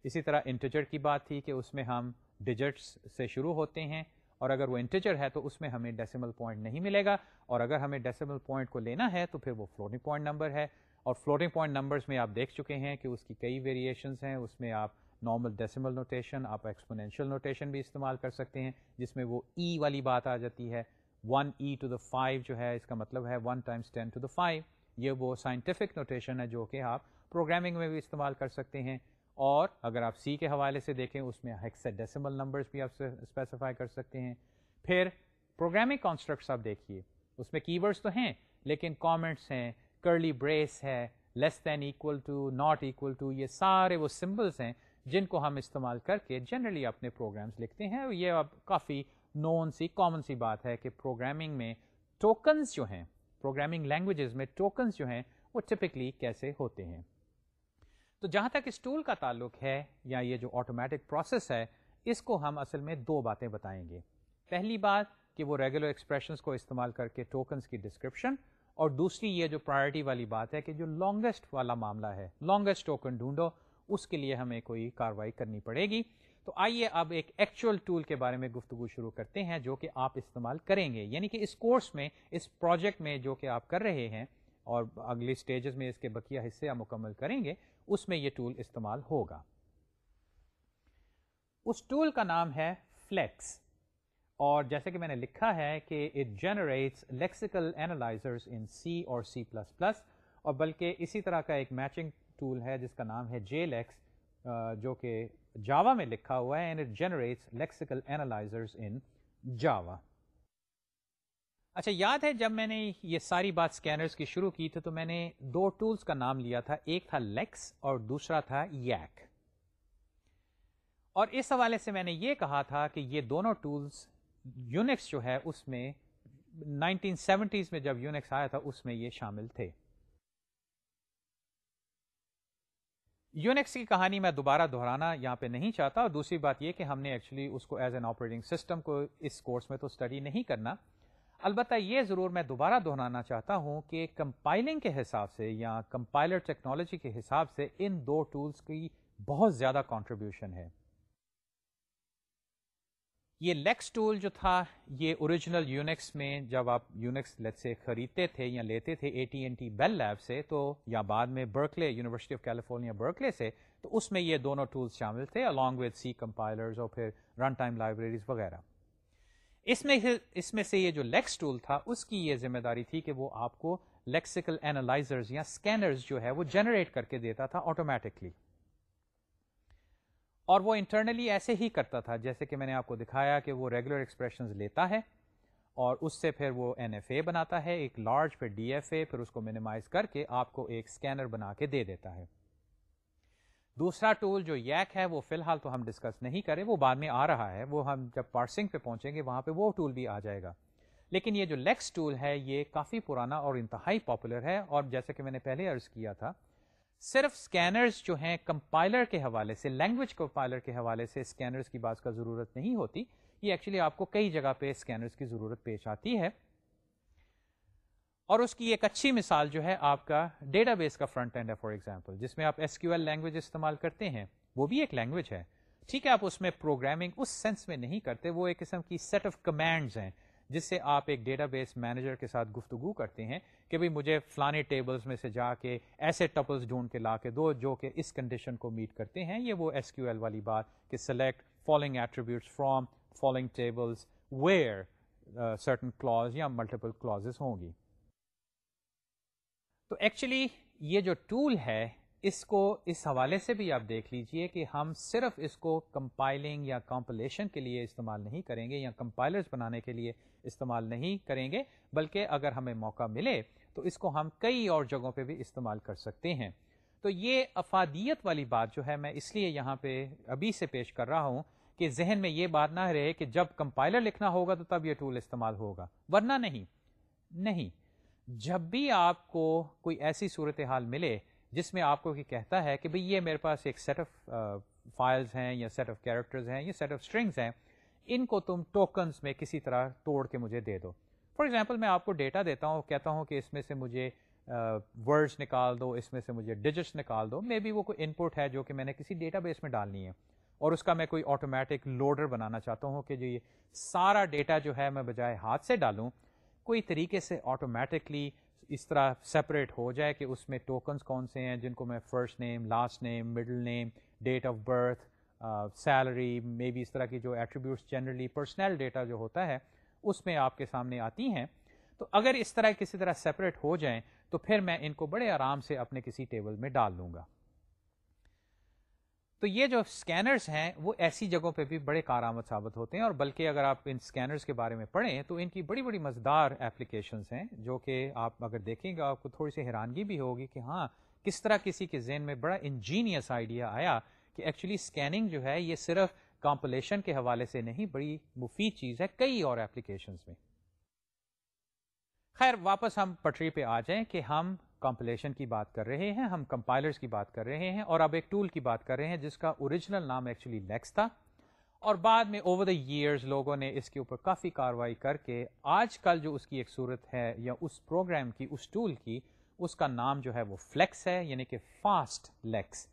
اسی طرح انٹیجر کی بات تھی کہ اس میں ہم ڈیجٹس سے شروع ہوتے ہیں اور اگر وہ انٹیجر ہے تو اس میں ہمیں ڈیسیمل پوائنٹ نہیں ملے گا اور اگر ہمیں ڈیسیمل پوائنٹ کو لینا ہے تو پھر وہ فلوٹنگ پوائنٹ نمبر ہے اور فلوٹنگ پوائنٹ نمبرز میں آپ دیکھ چکے ہیں کہ اس کی کئی ویریشنز ہیں، اس میں آپ نارمل ڈیسیمل نوٹیشن آپ ایکسپونینشیل نوٹیشن بھی استعمال کر سکتے ہیں، جس میں وہ ای e والی بات آ جاتی ہے۔ One E to the five جو ہے، اس کا مطلب ہے one times ten to the five یہ وہ سائنٹیفک نوٹیشن ہے جو کہ آپ پروگرامنگ میں بھی استعمال کر سکتے ہیں۔ اور اگر آپ سی کے حوالے سے دیکھیں، اس میں ہیکس ڈیسیمل نمبرز بھی آپ اسپیسیفائی کر سکتے ہیں۔ پھر پروگرامنگ کانسٹرکٹس آپ دیکھیے۔ اس میں کی ورڈس تو ہیں، لیکن کامنٹس ہیں کرلی بریس ہے less than equal to not equal to یہ سارے وہ سمبلس ہیں جن کو ہم استعمال کر کے جنرلی اپنے پروگرامس لکھتے ہیں۔ یہ اب کافی نون سی کامن سی بات ہے کہ پروگرامنگ میں ٹوکنس جو ہیں پروگرامنگ لینگویجز میں ٹوکنس جو ہیں، وہ ٹپکلی کیسے ہوتے ہیں؟ تو جہاں تک اس ٹول کا تعلق ہے یا یہ جو آٹومیٹک پروسیس ہے، اس کو ہم اصل میں دو باتیں بتائیں گے۔ پہلی بات کہ وہ ریگولر ایکسپریشنس کو استعمال کر کے ٹوکنس کی ڈسکرپشن اور دوسری یہ جو پرائرٹی والی بات ہے کہ جو لانگیسٹ والا معاملہ ہے لانگیسٹ ٹوکن ڈھونڈو، اس کے لیے ہمیں کوئی کاروائی کرنی پڑے گی۔ تو آئیے اب ایک ایکچوئل ٹول کے بارے میں گفتگو شروع کرتے ہیں جو کہ آپ استعمال کریں گے۔ یعنی کہ اس کورس میں، اس پروجیکٹ میں جو کہ آپ کر رہے ہیں، اور اگلی سٹیجز میں اس کے بقیہ حصے آپ مکمل کریں گے اس میں یہ ٹول استعمال ہوگا۔ اس ٹول کا نام ہے فلیکس اور جیسے کہ میں نے لکھا ہے کہ it generates lexical analysers in C اور سی پلس پلس اور بلکہ اسی طرح کا ایک میچنگ ٹول ہے جس کا نام ہے جے لیکس جو کہ جاوا میں لکھا ہوا ہے and it generates lexical analysers in Java اچھا یاد ہے جب میں نے یہ ساری بات اسکینرس کی شروع کی تھی تو میں نے دو ٹولس کا نام لیا تھا، ایک تھا لیکس اور دوسرا تھا ییک۔ اور اس حوالے سے میں نے یہ کہا تھا کہ یہ دونوں ٹولس یونیکس جو ہے، اس میں نائنٹین سیونٹیز میں جب یونیکس آیا تھا، اس میں یہ شامل تھے۔ یونیکس کی کہانی میں دوبارہ دہرانا یہاں پہ نہیں چاہتا، اور دوسری بات یہ کہ ہم نے ایکچولی اس کو ایز این آپریٹنگ سسٹم کو اس کورس میں تو اسٹڈی نہیں کرنا۔ البتہ یہ ضرور میں دوبارہ دہرانا چاہتا ہوں کہ کمپائلنگ کے حساب سے یا کمپائلر ٹیکنالوجی کے حساب سے ان دو ٹولس کی بہت زیادہ کانٹریبیوشن ہے۔ یہ لیکس ٹول جو تھا، یہ اوریجنل یونیکس میں جب آپ یونیکس لیٹ سے خریدتے تھے یا لیتے تھے A T and T Bell Lab سے، تو یا بعد میں Berkeley University of California Berkeley سے، تو اس میں یہ دونوں ٹولس شامل تھے along with سی کمپائلرز اور پھر رن ٹائم لائبریریز وغیرہ۔ اس میں اس میں سے یہ جو لیکس ٹول تھا، اس کی یہ ذمہ داری تھی کہ وہ آپ کو لیکسیکل اینالائزرز یا اسکینرز جو ہے وہ جنریٹ کر کے دیتا تھا آٹومیٹکلی اور وہ انٹرنلی ایسے ہی کرتا تھا، جیسے کہ میں نے آپ کو دکھایا کہ وہ ریگولر ایکسپریشنز لیتا ہے اور اس سے پھر وہ این ایف اے بناتا ہے، ایک لارج پھر ڈی ایف اے پھر اس کو مینیمائز کر کے آپ کو ایک اسکینر بنا کے دے دیتا ہے۔ دوسرا ٹول جو یک ہے، وہ فی الحال تو ہم ڈسکس نہیں کریں، وہ بعد میں آ رہا ہے۔ وہ ہم جب پارسنگ پہ پہنچیں گے، وہاں پہ وہ ٹول بھی آ جائے گا۔ لیکن یہ جو لیکس ٹول ہے، یہ کافی پرانا اور انتہائی پاپولر ہے۔ اور جیسے کہ میں نے پہلے عرض کیا تھا، صرف اسکینرز جو ہیں کمپائلر کے حوالے سے لینگویج کمپائلر کے حوالے سے اسکینرز کی بات کا ضرورت نہیں ہوتی۔ یہ ایکچولی آپ کو کئی جگہ پہ اسکینرز کی ضرورت پیش آتی ہے۔ اور اس کی ایک اچھی مثال جو ہے آپ کا ڈیٹا بیس کا فرنٹ اینڈ ہے فار ایگزامپل جس میں آپ ایس کیو ایل لینگویج استعمال کرتے ہیں۔ وہ بھی ایک لینگویج ہے۔ ٹھیک ہے، آپ اس میں پروگرامنگ اس سینس میں نہیں کرتے، وہ ایک قسم کی سیٹ آف کمانڈز ہیں، جس سے آپ ایک ڈیٹا بیس مینیجر کے ساتھ گفتگو کرتے ہیں کہ بھائی مجھے فلانے ٹیبلز میں سے جا کے ایسے ٹپلز ڈھونڈ کے لا کے دو جو کہ اس کنڈیشن کو میٹ کرتے ہیں۔ یہ وہ ایس کیو ایل والی بات کہ select following attributes from following tables where certain clause یا ملٹیپل کلازز ہوں گی۔ تو ایکچولی یہ جو ٹول ہے، اس کو اس حوالے سے بھی آپ دیکھ لیجیے کہ ہم صرف اس کو کمپائلنگ یا کمپلیشن کے لیے استعمال نہیں کریں گے یا کمپائلرز بنانے کے لیے استعمال نہیں کریں گے، بلکہ اگر ہمیں موقع ملے تو اس کو ہم کئی اور جگہوں پہ بھی استعمال کر سکتے ہیں۔ تو یہ افادیت والی بات جو ہے، میں اس لیے یہاں پہ ابھی سے پیش کر رہا ہوں کہ ذہن میں یہ بات نہ رہے کہ جب کمپائلر لکھنا ہوگا تو تب یہ ٹول استعمال ہوگا۔ ورنہ نہیں۔ نہیں۔ جب بھی آپ کو کوئی ایسی صورتحال ملے جس میں آپ کو کہتا ہے کہ بھئی یہ میرے پاس ایک سیٹ آف فائلز ہیں یا سیٹ آف کیریکٹرز ہیں یا سیٹ آف اسٹرنگس ہیں، ان کو تم ٹوکنس میں کسی طرح توڑ کے مجھے دے دو۔ فار ایگزامپل میں آپ کو ڈیٹا دیتا ہوں، کہتا ہوں کہ اس میں سے مجھے ورڈس نکال دو، اس میں سے مجھے ڈیجٹس نکال دو۔ مے بی وہ کوئی ان پٹ ہے جو کہ میں نے کسی ڈیٹا بیس میں ڈالنی ہے۔ اور اس کا میں کوئی آٹومیٹک لوڈر بنانا چاہتا ہوں کہ جو یہ سارا ڈیٹا جو ہے میں بجائے ہاتھ سے ڈالوں۔ کوئی طریقے سے آٹومیٹکلی اس طرح سپریٹ ہو جائے کہ اس میں ٹوکنس کون سے ہیں جن کو میں first name last name middle name date of birth salary may be اس طرح کی جو ایٹریبیوٹس جنرلی پرسنل ڈیٹا جو ہوتا ہے، اس میں آپ کے سامنے آتی ہیں۔ تو اگر اس طرح کسی طرح سپریٹ ہو جائیں تو پھر میں ان کو بڑے آرام سے اپنے کسی ٹیبل میں ڈال لوں گا۔ تو یہ جو اسکینرس ہیں وہ ایسی جگہوں پہ بھی بڑے کارآمد ثابت ہوتے ہیں اور بلکہ اگر آپ ان اسکینرس کے بارے میں پڑھیں تو ان کی بڑی بڑی مزدار اپلیکیشنس ہیں جو کہ آپ اگر دیکھیں گے آپ کو تھوڑی سی حیرانگی بھی ہوگی کہ ہاں کس طرح کسی کے ذہن میں بڑا انجینئس آئیڈیا آیا کہ ایکچولی اسکیننگ جو ہے یہ صرف کمپلیشن کے حوالے سے نہیں، بڑی مفید چیز ہے کئی اور اپلیکیشنس میں۔ خیر، واپس ہم پٹری پہ آ جائیں کہ ہم کمپلیشن کی بات کر رہے ہیں، ہم کمپائلرز کی بات کر رہے ہیں اور اب ایک ٹول کی بات کر رہے ہیں جس کا اوریجنل نام ایکچولی لیکس تھا۔ اور بعد میں اوور دا ایئرز لوگوں نے اس کے اوپر کافی کاروائی کر کے آج کل جو اس کی ایک صورت ہے یا اس پروگرام کی، اس ٹول کی، اس کا نام جو ہے وہ فلیکس ہے یعنی کہ فاسٹ لیکس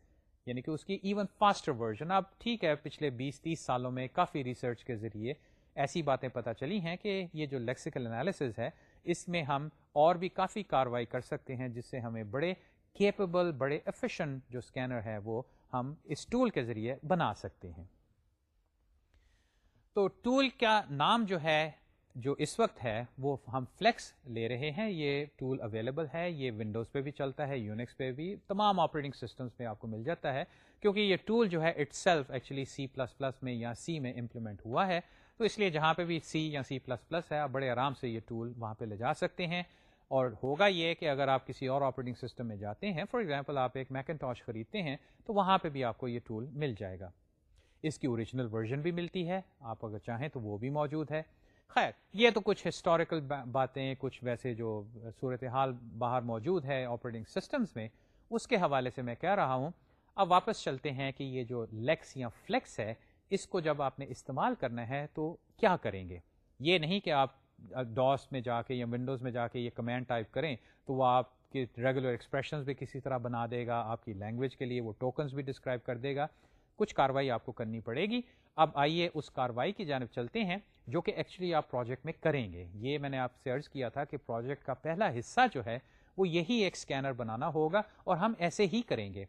یعنی کہ اس کی ایون فاسٹر ورژن اب ٹھیک ہے، پچھلے بیس، تیس سالوں میں کافی ریسرچ کے ذریعے ایسی باتیں پتہ چلی ہیں کہ یہ جو لیکسیکل انالیسز ہے، اس میں ہم اور بھی کافی کاروائی کر سکتے ہیں، جس سے ہمیں بڑے کیپیبل بڑے ایفیشنٹ جو اسکینر ہے، وہ ہم اس ٹول کے ذریعے بنا سکتے ہیں۔ تو ٹول کا نام جو ہے، جو اس وقت ہے، وہ ہم فلیکس لے رہے ہیں۔ یہ ٹول اویلیبل ہے، یہ ونڈوز پہ بھی چلتا ہے یونیکس پہ بھی، تمام آپریٹنگ سسٹمز میں آپ کو مل جاتا ہے۔ کیونکہ یہ ٹول جو ہے itself actually C plus plus میں یا سی میں امپلیمنٹ ہوا ہے۔ تو اس لیے جہاں پہ بھی سی یا سی پلس پلس ہے، آپ بڑے آرام سے یہ ٹول وہاں پہ لے جا سکتے ہیں۔ اور ہوگا یہ کہ اگر آپ کسی اور آپریٹنگ سسٹم میں جاتے ہیں فار ایگزامپل آپ ایک میکن ٹاش خریدتے ہیں، تو وہاں پہ بھی آپ کو یہ ٹول مل جائے گا۔ اس کی اوریجنل ورژن بھی ملتی ہے، آپ اگر چاہیں تو وہ بھی موجود ہے۔ خیر، یہ تو کچھ ہسٹوریکل باتیں، کچھ ویسے جو صورتحال باہر موجود ہے آپریٹنگ سسٹمز میں، اس کے حوالے سے میں کہہ رہا ہوں۔ اب واپس چلتے ہیں کہ یہ جو لیکس یا فلیکس ہے، اس کو جب آپ نے استعمال کرنا ہے تو کیا کریں گے؟ یہ نہیں کہ آپ ڈاس میں جا کے یا ونڈوز میں جا کے یہ کمینڈ ٹائپ کریں تو وہ آپ کے ریگولر ایکسپریشنز بھی کسی طرح بنا دے گا، آپ کی لینگویج کے لیے وہ ٹوکنز بھی ڈسکرائب کر دے گا۔ کچھ کاروائی آپ کو کرنی پڑے گی۔ اب آئیے اس کاروائی کی جانب چلتے ہیں جو کہ ایکچولی آپ پروجیکٹ میں کریں گے۔ یہ میں نے آپ سے عرض کیا تھا کہ پروجیکٹ کا پہلا حصہ جو ہے وہ یہی ایک اسکینر بنانا ہوگا اور ہم ایسے ہی کریں گے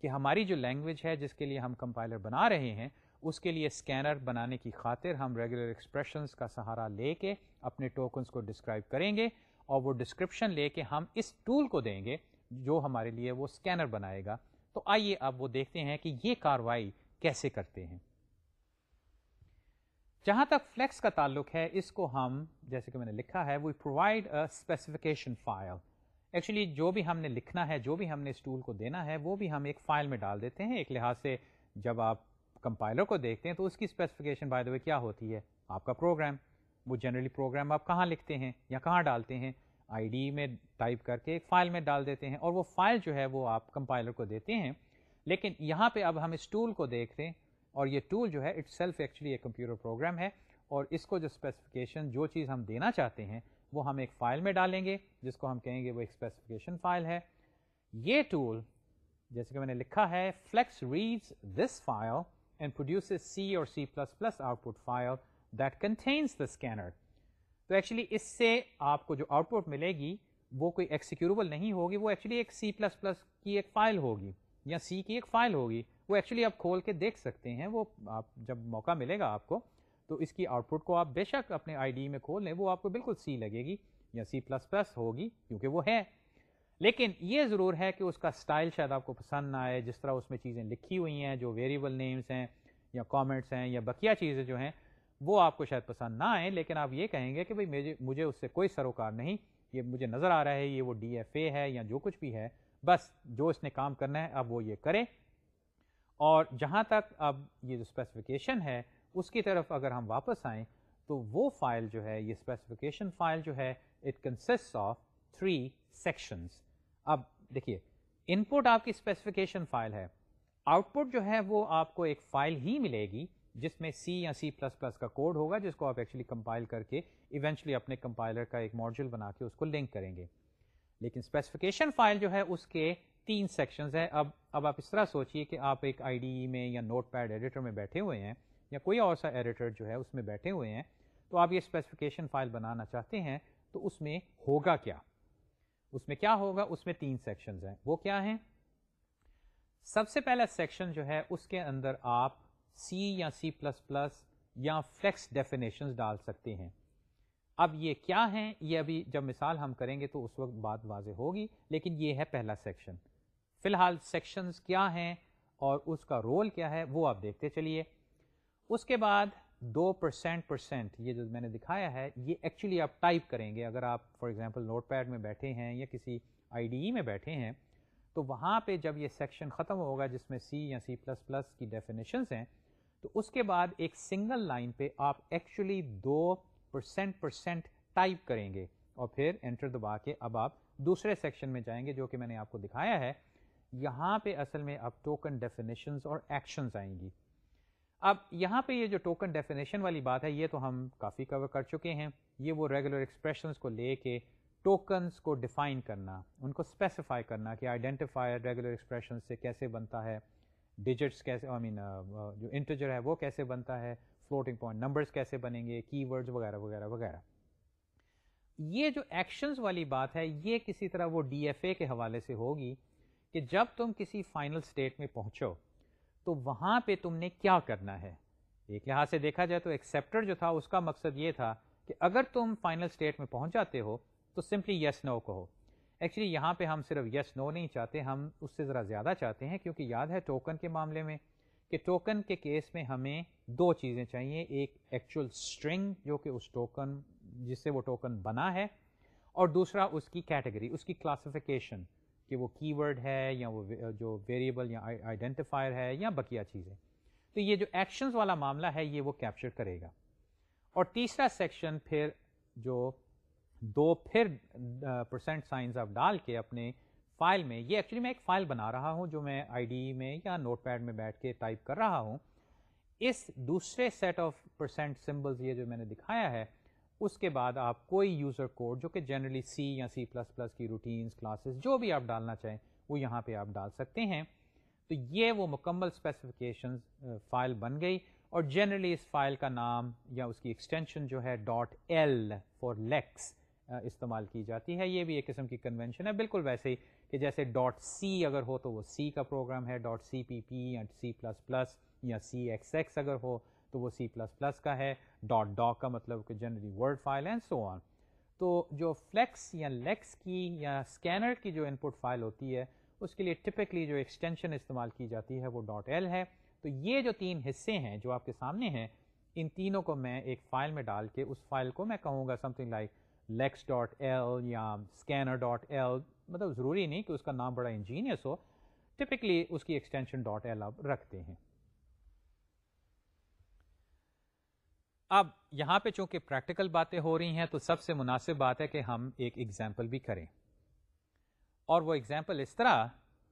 کہ ہماری جو لینگویج ہے جس کے لیے ہم کمپائلر بنا رہے ہیں اس کے لیے اسکینر بنانے کی خاطر ہم ریگولر ایکسپریشنس کا سہارا لے کے اپنے ٹوکنس کو ڈسکرائب کریں گے اور وہ ڈسکرپشن لے کے ہم اس ٹول کو دیں گے جو ہمارے لیے وہ اسکینر بنائے گا۔ تو آئیے اب وہ دیکھتے ہیں کہ یہ کاروائی کیسے کرتے ہیں۔ جہاں تک فلیکس کا تعلق ہے، اس کو ہم، جیسے کہ میں نے لکھا ہے we provide a specification file actually جو بھی ہم نے لکھنا ہے، جو بھی ہم نے اس ٹول کو دینا ہے، وہ بھی ہم ایک فائل میں ڈال دیتے ہیں۔ ایک لحاظ سے جب آپ کمپائلر کو دیکھتے ہیں تو اس کی اسپیسیفکیشن بائی دا وے کیا ہوتی ہے؟ آپ کا پروگرام وہ جنرلی پروگرام آپ کہاں لکھتے ہیں یا کہاں ڈالتے ہیں؟ آئی ڈی میں ٹائپ کر کے ایک فائل میں ڈال دیتے ہیں اور وہ فائل جو ہے وہ آپ کمپائلر کو دیتے ہیں. لیکن یہاں پہ اب ہم اس ٹول کو دیکھتے ہیں اور یہ ٹول جو ہے اٹ سیلف ایکچولی ایک کمپیوٹر پروگرام ہے اور اس کو جو اسپیسیفکیشن جو چیز ہم دینا چاہتے ہیں وہ ہم ایک فائل میں ڈالیں گے جس کو ہم کہیں گے وہ ایک اسپیسیفکیشن فائل ہے. یہ ٹول جیسے کہ میں نے لکھا ہے Flex reads this file and produce C اور C plus plus output file that contains the scanner تو ایکچولی اس سے آپ کو جو آؤٹ پٹ ملے گی، وہ کوئی ایکسیکیوربل نہیں ہوگی، وہ ایکچولی ایک سی پلس پلس کی ایک فائل ہوگی یا سی کی ایک فائل ہوگی۔ وہ ایکچولی آپ کھول کے دیکھ سکتے ہیں، وہ آپ جب موقع ملے گا آپ کو، تو اس کی آؤٹ پٹ کو آپ بے شک اپنے آئی ڈی میں کھول لیں، وہ آپ کو بالکل سی لگے گی یا سی پلس پلس ہوگی کیونکہ وہ ہے۔ لیکن یہ ضرور ہے کہ اس کا اسٹائل شاید آپ کو پسند نہ آئے، جس طرح اس میں چیزیں لکھی ہوئی ہیں، جو ویریبل نیمس ہیں یا کامنٹس ہیں یا بقیہ چیزیں جو ہیں، وہ آپ کو شاید پسند نہ آئیں۔ لیکن آپ یہ کہیں گے کہ بھائی مجھے اس سے کوئی سروکار نہیں، یہ مجھے نظر آ رہا ہے، یہ وہ ڈی ایف اے ہے یا جو کچھ بھی ہے۔ بس جو اس نے کام کرنا ہے، اب وہ یہ کرے اور جہاں تک اب یہ جو اسپیسیفکیشن ہے، اس کی طرف اگر ہم واپس آئیں، تو وہ فائل جو ہے، یہ اسپیسیفکیشن فائل جو ہے it consist of three sections اب دیکھیے ان پٹ آپ کی اسپیسیفکیشن فائل ہے۔ آؤٹ پٹ جو ہے وہ آپ کو ایک فائل ہی ملے گی جس میں سی یا سی پلس پلس کا کوڈ ہوگا، جس کو آپ ایکچولی کمپائل کر کے ایونچولی اپنے کمپائلر کا ایک ماڈیول بنا کے اس کو لنک کریں گے۔ لیکن اسپیسیفکیشن فائل جو ہے، اس کے تین سیکشنز ہیں۔ اب اب آپ اس طرح سوچئے کہ آپ ایک آئی ڈی میں یا نوٹ پیڈ ایڈیٹر میں بیٹھے ہوئے ہیں یا کوئی اور سا ایڈیٹر جو ہے اس میں بیٹھے ہوئے ہیں، تو آپ یہ اسپیسیفکیشن فائل بنانا چاہتے ہیں، تو اس میں ہوگا کیا؟ اس میں کیا ہوگا؟ اس میں تین سیکشنز ہیں۔ وہ کیا ہیں؟ سب سے پہلا سیکشن جو ہے، اس کے اندر آپ سی یا سی پلس پلس یا فلیکس ڈیفینیشن ڈال سکتے ہیں۔ اب یہ کیا ہیں؟ یہ ابھی جب مثال ہم کریں گے تو اس وقت بات واضح ہوگی، لیکن یہ ہے پہلا سیکشن فی الحال سیکشنز کیا ہیں اور اس کا رول کیا ہے، وہ آپ دیکھتے چلیے۔ اس کے بعد دو پرسینٹ پرسینٹ یہ جو میں نے دکھایا ہے، یہ ایکچولی آپ ٹائپ کریں گے۔ اگر آپ فار ایگزامپل نوٹ پیڈ میں بیٹھے ہیں یا کسی آئی ڈی ای میں بیٹھے ہیں، تو وہاں پہ جب یہ سیکشن ختم ہوگا جس میں سی یا سی پلس پلس کی ڈیفینیشنس ہیں، تو اس کے بعد ایک سنگل لائن پہ آپ ایکچولی دو پرسینٹ پرسینٹ ٹائپ کریں گے۔ اور پھر انٹر دبا کے اب آپ دوسرے سیکشن میں جائیں گے جو کہ میں نے آپ کو دکھایا ہے۔ یہاں پہ اصل میں اب ٹوکن ڈیفینیشنز اور ایکشنز آئیں گی۔ اب یہاں پہ یہ جو ٹوکن ڈیفینیشن والی بات ہے، یہ تو ہم کافی کور کر چکے ہیں۔ یہ وہ ریگولر ایکسپریشنس کو لے کے ٹوکنس کو ڈیفائن کرنا، ان کو اسپیسیفائی کرنا کہ آئیڈینٹیفائر ریگولر ایکسپریشن سے کیسے بنتا ہے ڈیجٹس کیسے آئی مین جو انٹیجر ہے وہ کیسے بنتا ہے فلوٹنگ پوائنٹ نمبرس کیسے بنیں گے کی ورڈز وغیرہ وغیرہ وغیرہ۔ یہ جو ایکشنز والی بات ہے، یہ کسی طرح وہ ڈی ایف اے کے حوالے سے ہوگی کہ جب تم کسی فائنل اسٹیٹ میں پہنچو تو وہاں پہ تم نے کیا کرنا ہے؟ ایک لحاظ سے دیکھا جائے تو ایکسیپٹر جو تھا، اس کا مقصد یہ تھا کہ اگر تم فائنل اسٹیٹ میں پہنچ جاتے ہو تو سمپلی یس نو کہو۔ ایکچولی یہاں پہ ہم صرف یس نو نہیں چاہتے، ہم اس سے ذرا زیادہ چاہتے ہیں کیونکہ یاد ہے ٹوکن کے معاملے میں کہ ٹوکن کے کیس میں ہمیں دو چیزیں چاہیے، ایک ایکچوئل اسٹرنگ جو کہ اس ٹوکن جس سے وہ ٹوکن بنا ہے، اور دوسرا اس کی کیٹیگری اس کی کلاسیفیکیشن کہ وہ کی ورڈ ہے یا وہ جو ویریبل یا آئیڈینٹیفائر ہے یا بقیہ چیزیں۔ تو یہ جو ایکشنز والا معاملہ ہے یہ وہ کیپچر کرے گا۔ اور تیسرا سیکشن پھر جو دو پھر پرسینٹ سائنز آپ ڈال کے اپنے فائل میں، یہ ایکچولی میں ایک فائل بنا رہا ہوں جو میں آئی ڈی میں یا نوٹ پیڈ میں بیٹھ کے ٹائپ کر رہا ہوں۔ اس دوسرے سیٹ آف پرسینٹ سمبلز یہ جو میں نے دکھایا ہے اس کے بعد آپ کوئی یوزر کوڈ جو کہ جنرلی سی یا سی پلس پلس کی روٹینس کلاسز جو بھی آپ ڈالنا چاہیں، وہ یہاں پہ آپ ڈال سکتے ہیں۔ تو یہ وہ مکمل اسپیسیفکیشن فائل بن گئی۔ اور جنرلی اس فائل کا نام یا اس کی ایکسٹینشن جو ہے ڈاٹ ایل فار لیکس استعمال کی جاتی ہے۔ یہ بھی ایک قسم کی کنونشن ہے۔ بالکل ویسے ہی کہ جیسے ڈاٹ سی اگر ہو تو وہ سی کا پروگرام ہے۔ ڈاٹ سی پی پی یا سی پلس پلس یا سی ایکس ایکس اگر ہو تو وہ سی پلس پلس کا ہے ڈاٹ ڈاک کا مطلب کہ generally word file and so on تو جو فلیکس یا لیکس کی یا اسکینر کی جو ان پٹ فائل ہوتی ہے، اس کے لیے ٹپکلی جو ایکسٹینشن استعمال کی جاتی ہے وہ ڈاٹ ایل ہے. تو یہ جو تین حصے ہیں جو آپ کے سامنے ہیں، ان تینوں کو میں ایک فائل میں ڈال کے اس فائل کو میں کہوں گا something like lex dot L یا اسکینر ڈاٹ ایل مطلب ضروری نہیں کہ اس کا نام بڑا انجینئس ہو. ٹپکلی اس کی ایکسٹینشن ڈاٹ ایل آپ رکھتے ہیں. اب یہاں پہ چونکہ پریکٹیکل باتیں ہو رہی ہیں تو سب سے مناسب بات ہے کہ ہم ایک ایگزامپل بھی کریں۔ اور وہ ایگزامپل اس طرح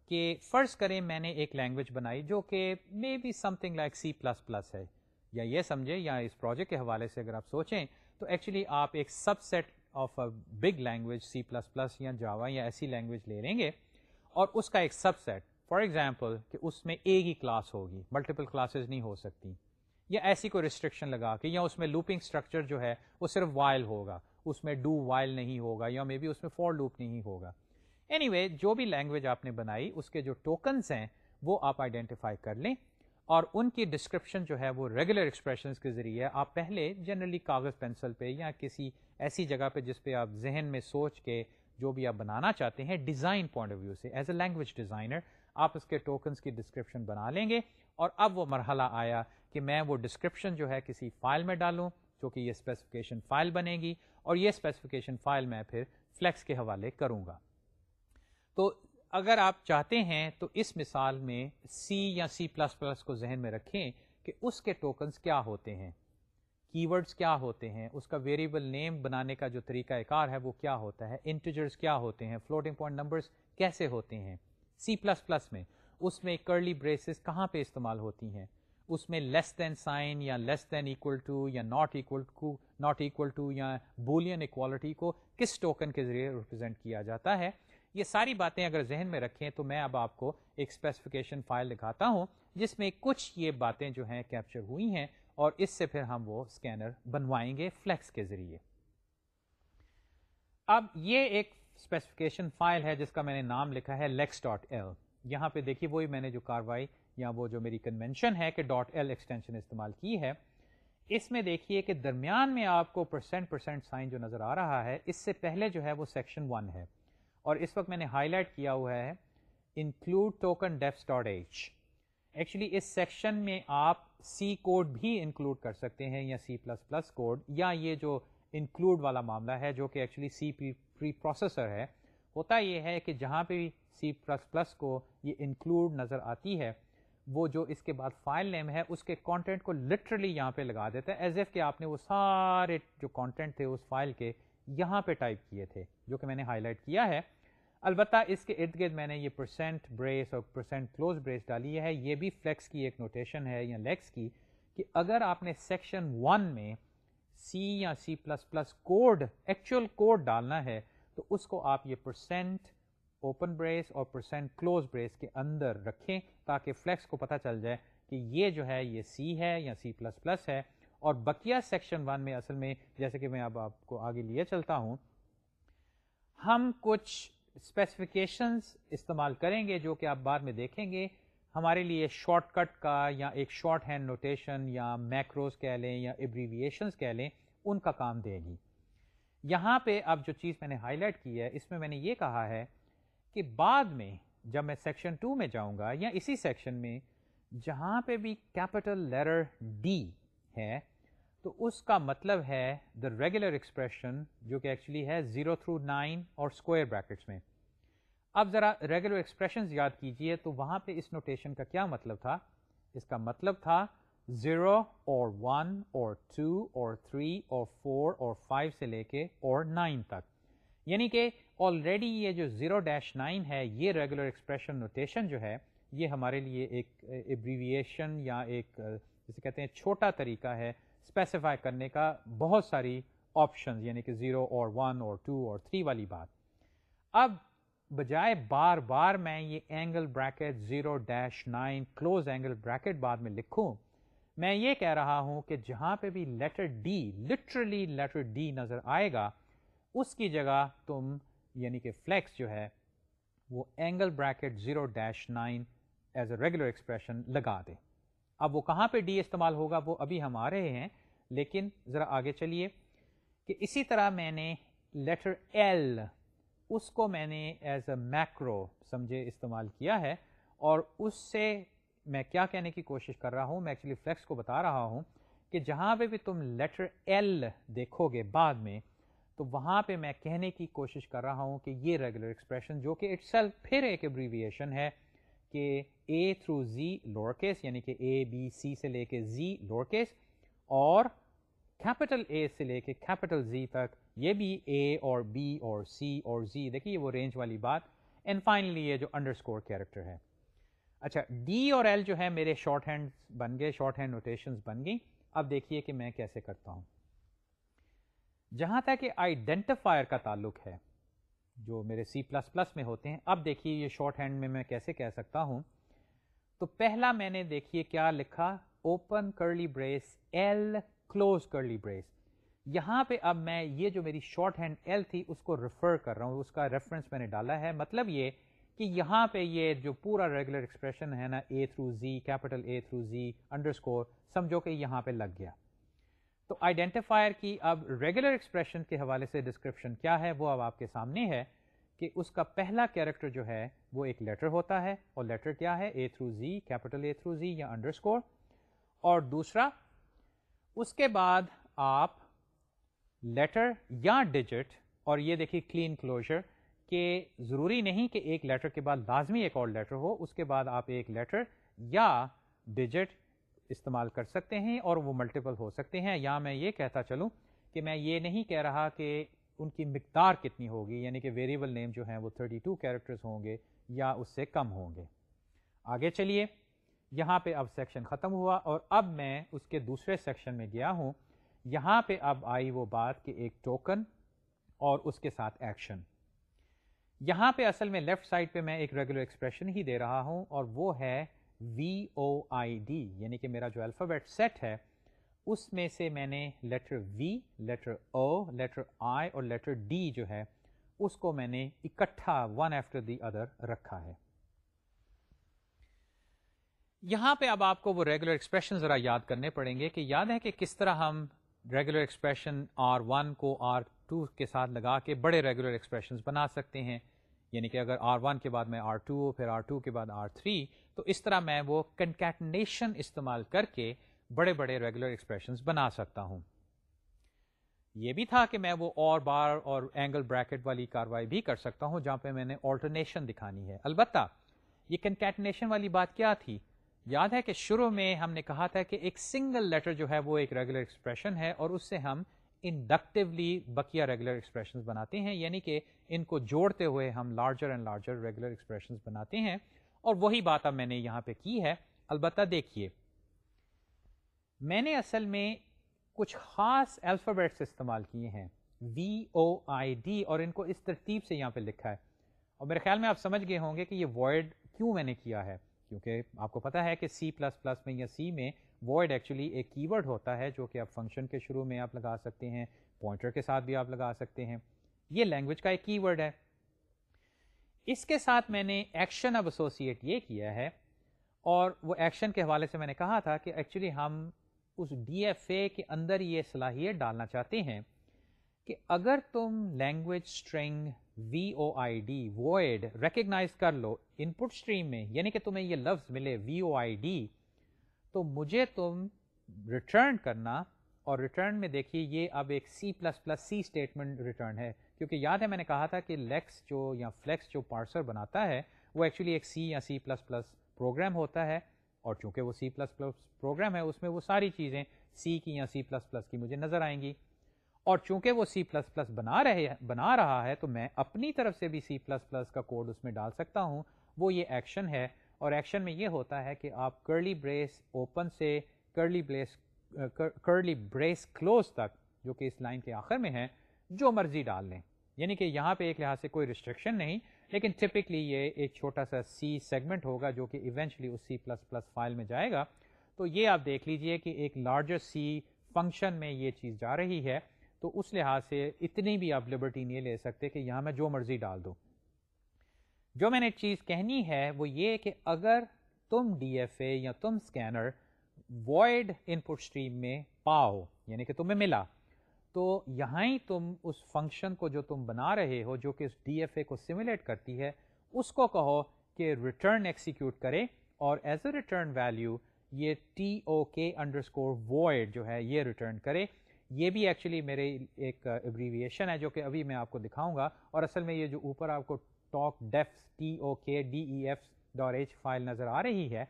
کہ فرض کریں میں نے ایک لینگویج بنائی جو کہ may be something like C plus plus ہے۔ یا یہ سمجھے یا اس پروجیکٹ کے حوالے سے اگر آپ سوچیں تو ایکچولی آپ ایک subset of a big language C plus plus یا جاوا یا ایسی لینگویج لے لیں گے اور اس کا ایک سب سیٹ فار ایگزامپل کہ اس میں ایک ہی کلاس ہوگی ملٹیپل کلاسز نہیں ہو سکتی۔ یا ایسی کوئی ریسٹرکشن لگا کے یا اس میں لوپنگ اسٹرکچر جو ہے وہ صرف وائل ہوگا۔ اس میں ڈو وائل نہیں ہوگا یا مے بی اس میں فور لوپ نہیں ہوگا۔ اینی anyway, جو بھی لینگویج آپ نے بنائی اس کے جو ٹوکنس ہیں وہ آپ آئیڈینٹیفائی کر لیں۔ اور ان کی ڈسکرپشن جو ہے وہ ریگولر ایکسپریشن کے ذریعے آپ پہلے جنرلی کاغذ پینسل پہ یا کسی ایسی جگہ پہ جس پہ آپ ذہن میں سوچ کے جو بھی آپ بنانا چاہتے ہیں ڈیزائن پوائنٹ آف ویو سے ایز اے لینگویج ڈیزائنر آپ اس کے ٹوکنس کی ڈسکرپشن بنا لیں گے۔ اور اب وہ مرحلہ آیا کہ میں وہ ڈسکرپشن جو ہے کسی فائل میں ڈالوں جو کہ یہ اسپیسیفکیشن فائل بنے گی اور یہ اسپیسیفکیشن فائل میں پھر فلیکس کے حوالے کروں گا۔ تو اگر آپ چاہتے ہیں تو اس مثال میں سی یا سی پلس پلس کو ذہن میں رکھیں کہ اس کے ٹوکنس کیا ہوتے ہیں کی ورڈس کیا ہوتے ہیں، اس کا ویریبل نیم بنانے کا جو طریقہ کار ہے وہ کیا ہوتا ہے انٹیجرز کیا ہوتے ہیں فلوٹنگ پوائنٹ نمبرز کیسے ہوتے ہیں۔ سی پلس پلس میں، اس میں کرلی بریسز کہاں پہ استعمال ہوتی ہیں؟ اس میں لیس دین سائن یا لیس دین اکول ٹو یا not equal to not equal to یا بولین اکوالٹی کو کس ٹوکن کے ذریعے ریپرزینٹ کیا جاتا ہے؟ یہ ساری باتیں اگر ذہن میں رکھیں تو میں اب آپ کو ایک اسپیسیفکیشن فائل دکھاتا ہوں، جس میں کچھ یہ باتیں جو ہیں کیپچر ہوئی ہیں اور اس سے پھر ہم وہ اسکینر بنوائیں گے فلیکس کے ذریعے۔ اب یہ ایک اسپیسیفکیشن فائل ہے جس کا میں نے نام لکھا ہے لیکس ڈاٹ ایل یہاں پہ دیکھیے وہی میں نے جو کاروائی یا وہ جو میری کنوینشن ہے کہ ڈاٹ ایل ایکسٹینشن استعمال کی ہے، اس میں دیکھیے کہ درمیان میں آپ کو پرسینٹ پرسینٹ سائن جو نظر آ رہا ہے، اس سے پہلے جو ہے وہ سیکشن ون ہے۔ اور اس وقت میں نے ہائی لائٹ کیا ہوا ہے include token defs dot H actually اس سیکشن میں آپ سی کوڈ بھی انکلوڈ کر سکتے ہیں یا سی پلس پلس کوڈ یا یہ جو انکلوڈ والا معاملہ ہے جو کہ ایکچولی سی پری پروسیسر ہے، ہوتا یہ ہے کہ جہاں پہ سی پلس پلس کو یہ انکلوڈ نظر آتی ہے وہ جو اس کے بعد فائل نیم ہے، اس کے کانٹینٹ کو لٹرلی یہاں پہ لگا دیتا ہے ایز ایف کہ آپ نے وہ سارے جو کانٹینٹ تھے اس فائل کے یہاں پہ ٹائپ کیے تھے، جو کہ میں نے ہائی لائٹ کیا ہے۔ البتہ اس کے ارد گرد میں نے یہ پرسینٹ بریس اور پرسینٹ کلوز بریس ڈالی ہے۔ یہ بھی فلیکس کی ایک نوٹیشن ہے یا لیکس کی کہ اگر آپ نے سیکشن ون میں سی یا C plus plus code actual code ڈالنا ہے، تو اس کو آپ یہ پرسینٹ اوپن بریس اور پرسینٹ کلوز بریس کے اندر رکھیں تاکہ فلیکس کو پتہ چل جائے کہ یہ جو ہے یہ سی ہے یا سی پلس پلس ہے۔ اور بقیہ سیکشن ون میں اصل میں جیسے کہ میں اب آپ کو آگے لیے چلتا ہوں، ہم کچھ اسپیسیفکیشنس استعمال کریں گے جو کہ آپ بعد میں دیکھیں گے۔ ہمارے لیے شارٹ کٹ کا یا ایک شارٹ ہینڈ نوٹیشن یا میکروز کہہ لیں یا ایبریویشنس کہہ لیں، ان کا کام دے گی۔ یہاں پہ اب جو چیز میں نے ہائی لائٹ کی ہے، اس میں میں نے یہ کہا ہے کہ بعد میں جب میں سیکشن ٹو میں جاؤں گا یا اسی سیکشن میں جہاں پہ بھی کیپٹل لیٹر ڈی ہے، تو اس کا مطلب ہے دا ریگولر ایکسپریشن جو کہ ایکچولی ہے زیرو تھرو نائن اور اسکوئر بریکٹس میں۔ اب ذرا ریگولر ایکسپریشن یاد کیجیے تو وہاں پہ اس نوٹیشن کا کیا مطلب تھا؟ اس کا مطلب تھا زیرو اور ون اور ٹو اور تھری اور فور اور فائیو سے لے کے اور نائن تک۔ یعنی کہ آلریڈی یہ جو زیرو ڈیش نائن ہے، یہ ریگولر ایکسپریشن نوٹیشن جو ہے، یہ ہمارے لیے ایک ایبریویشن یا ایک، جسے کہتے ہیں، چھوٹا طریقہ ہے اسپیسیفائی کرنے کا بہت ساری آپشنز یعنی کہ زیرو اور ون اور ٹو اور تھری والی بات۔ اب بجائے بار بار میں یہ angle bracket zero dash nine close angle bracket بعد میں لکھوں، میں یہ کہہ رہا ہوں کہ جہاں پہ بھی letter D literally letter D نظر آئے گا اس کی جگہ تم یعنی کہ فلیکس جو ہے وہ angle bracket zero dash nine as a regular expression لگا دیں اب وہ کہاں پہ ڈی استعمال ہوگا وہ ابھی ہم آ رہے ہیں، لیکن ذرا آگے چلیے کہ اسی طرح میں نے لیٹر ایل اس کو میں نے ایز اے میکرو سمجھے استعمال کیا ہے، اور اس سے میں کیا کہنے کی کوشش کر رہا ہوں، میں ایکچولی فلیکس کو بتا رہا ہوں کہ جہاں پہ بھی تم لیٹر ایل دیکھو گے بعد میں تو وہاں پہ میں کہنے کی کوشش کر رہا ہوں کہ یہ ریگولر ایکسپریشن جو کہ اٹ سیلف پھر ایک ایبریویشن ہے کہ A through Z lower case یعنی کہ اے بی سی سے لے کے زی لوور کیس اور کیپٹل اے سے لے کے کیپٹل زی تک یہ بھی اے اور بی اور سی اور زی دیکھیے وہ رینج والی بات. اینڈ فائنلی یہ جو انڈر اسکور کیریکٹر ہے. اچھا ڈی اور ایل جو ہے میرے شارٹ ہینڈ بن گئے شارٹ ہینڈ نوٹیشنز بن گئی اب دیکھیے کہ میں کیسے کرتا ہوں. جہاں تک کہ آئیڈینٹیفائر کا تعلق ہے، جو میرے سی پلس پلس میں ہوتے ہیں۔ اب دیکھیے یہ شارٹ ہینڈ میں میں کیسے کہہ سکتا ہوں۔ تو پہلا میں نے دیکھیے کیا لکھا open curly brace L close curly brace یہاں پہ اب میں یہ جو میری شارٹ ہینڈ ایل تھی، اس کو ریفر کر رہا ہوں۔ اس کا ریفرنس میں نے ڈالا ہے۔ مطلب یہ کہ یہاں پہ یہ جو پورا ریگولر ایکسپریشن ہے نا A through Z capital A through Z underscore سمجھو کہ یہاں پہ لگ گیا۔ تو آئیڈینٹیفائر کی اب ریگولر ایکسپریشن کے حوالے سے ڈسکرپشن کیا ہے؟ وہ اب آپ کے سامنے ہے کہ اس کا پہلا کیریکٹر جو ہے وہ ایک لیٹر ہوتا ہے اور لیٹر کیا ہے؟ A through Z capital A through Z یا انڈر اسکور اور دوسرا، اس کے بعد آپ لیٹر یا ڈیجٹ اور یہ دیکھیے کلین کلوجر کہ ضروری نہیں کہ ایک لیٹر کے بعد لازمی ایک اور لیٹر ہو، اس کے بعد آپ ایک لیٹر یا ڈیجٹ استعمال کر سکتے ہیں اور وہ ملٹیپل ہو سکتے ہیں۔ یا میں یہ کہتا چلوں کہ میں یہ نہیں کہہ رہا کہ ان کی مقدار کتنی ہوگی یعنی کہ ویریبل نیم جو ہیں وہ 32 ٹو کیریکٹرز ہوں گے یا اس سے کم ہوں گے۔ آگے چلیے۔ یہاں پہ اب سیکشن ختم ہوا اور اب میں اس کے دوسرے سیکشن میں گیا ہوں۔ یہاں پہ اب آئی وہ بات کہ ایک ٹوکن اور اس کے ساتھ ایکشن یہاں پہ اصل میں لیفٹ سائڈ پہ میں ایک ریگولر ایکسپریشن ہی دے رہا ہوں اور وہ ہے وی او آئی ڈی یعنی کہ میرا جو الفابیٹ سیٹ ہے، اس میں سے میں نے letter V letter O letter I اور لیٹر ڈی جو ہے، اس کو میں نے اکٹھا ون آفٹر دی ادر رکھا ہے۔ یہاں پہ اب آپ کو وہ ریگولر ایکسپریشن ذرا یاد کرنے پڑیں گے کہ یاد ہے کہ کس طرح ہم ریگولر ایکسپریشن آر ون کو آر ٹو کے ساتھ لگا کے بڑے ریگولر ایکسپریشن بنا سکتے ہیں۔ یعنی کہ اگر آر ون کے بعد میں آر ٹو، پھر آر ٹو کے بعد آر تھری، تو اس طرح میں وہ کنکیٹنیشن استعمال کر کے بڑے بڑے ریگولر ایکسپریشن بنا سکتا ہوں۔ یہ بھی تھا کہ میں وہ اور بار اور اینگل بریکٹ والی کاروائی بھی کر سکتا ہوں جہاں پہ میں نے آلٹرنیشن دکھانی ہے۔ البتہ یہ کنکیٹنیشن والی بات کیا تھی؟ یاد ہے کہ شروع میں ہم نے کہا تھا کہ ایک سنگل لیٹر جو ہے وہ ایک ریگولر ایکسپریشن ہے اور اس سے ہم انڈکٹیولی بکیا ریگولر ایکسپریشن بناتے ہیں یعنی کہ ان کو جوڑتے ہوئے ہم larger and larger regular expression بناتے ہیں۔ اور وہی بات اب میں نے یہاں پہ کی ہے۔ البتہ دیکھیے، میں نے اصل میں کچھ خاص الفابیٹس استعمال کیے ہیں۔ وی او آئی ڈی اور ان کو اس ترتیب سے یہاں پہ لکھا ہے۔ اور میرے خیال میں آپ سمجھ گئے ہوں گے کہ یہ وائڈ کیوں میں نے کیا ہے۔ کیونکہ آپ کو پتا ہے کہ سی پلس پلس میں یا سی میں وائڈ ایکچولی ایک کی ورڈ ہوتا ہے جو کہ آپ فنکشن کے شروع میں آپ لگا سکتے ہیں پوائنٹر کے ساتھ بھی آپ لگا سکتے ہیں۔ یہ لینگویج کا ایک کی ورڈ ہے۔ اس کے ساتھ میں نے ایکشن اب ایسوسیٹ یہ کیا ہے اور وہ ایکشن کے حوالے سے میں نے کہا تھا کہ ایکچولی ہم اس ڈی ایف اے کے اندر یہ صلاحیت ڈالنا چاہتے ہیں کہ اگر تم language string V O I D void recognize کر لو ان پٹ اسٹریم میں یعنی کہ تمہیں یہ لفظ ملے وی او آئی ڈی تو مجھے تم ریٹرن کرنا اور ریٹرن میں دیکھیے یہ اب ایک C plus plus C statement return ہے، کیونکہ یاد ہے میں نے کہا تھا کہ لیکس جو یا فلیکس جو پارسر بناتا ہے، وہ ایکچولی ایک سی یا سی پلس پلس پروگرام ہوتا ہے، اور چونکہ وہ سی پلس پلس پروگرام ہے، اس میں وہ ساری چیزیں سی کی یا سی پلس پلس کی مجھے نظر آئیں گی۔ اور چونکہ وہ سی پلس پلس بنا رہے بنا رہا ہے، تو میں اپنی طرف سے بھی سی پلس پلس کا کوڈ اس میں ڈال سکتا ہوں۔ وہ یہ ایکشن ہے۔ اور ایکشن میں یہ ہوتا ہے کہ آپ کرلی بریس اوپن سے curly brace curly brace close تک، جو کہ اس لائن کے آخر میں ہے جو مرضی ڈال لیں۔ یعنی کہ یہاں پہ ایک لحاظ سے کوئی ریسٹرکشن نہیں، لیکن ٹپکلی یہ ایک چھوٹا سا سی سیگمنٹ ہوگا جو کہ ایونچلی اس سی پلس پلس فائل میں جائے گا۔ تو یہ آپ دیکھ لیجیے کہ ایک لارجر سی فنکشن میں یہ چیز جا رہی ہے۔ تو اس لحاظ سے اتنی بھی آپ لبرٹی نہیں لے سکتے کہ یہاں میں جو مرضی ڈال دوں۔ جو میں نے چیز کہنی ہے وہ یہ کہ اگر تم ڈی ایف اے یا تم scanner void input stream میں پاؤ یعنی کہ تمہیں ملا، تو یہاں ہی تم اس فنکشن کو جو تم بنا رہے ہو، جو کہ اس ڈی ایف اے کو سیمولیٹ کرتی ہے، اس کو کہو کہ ریٹرن ایکسیکیوٹ کرے اور ایز اے ریٹرن ویلیو یہ T O K under score wide جو ہے یہ ریٹرن کرے۔ یہ بھی ایکچولی میرے ایک ابریویشن ہے جو کہ ابھی میں آپ کو دکھاؤں گا اور اصل میں یہ جو اوپر آپ کو talk defs T O K D E F dot H file نظر آ رہی ہے۔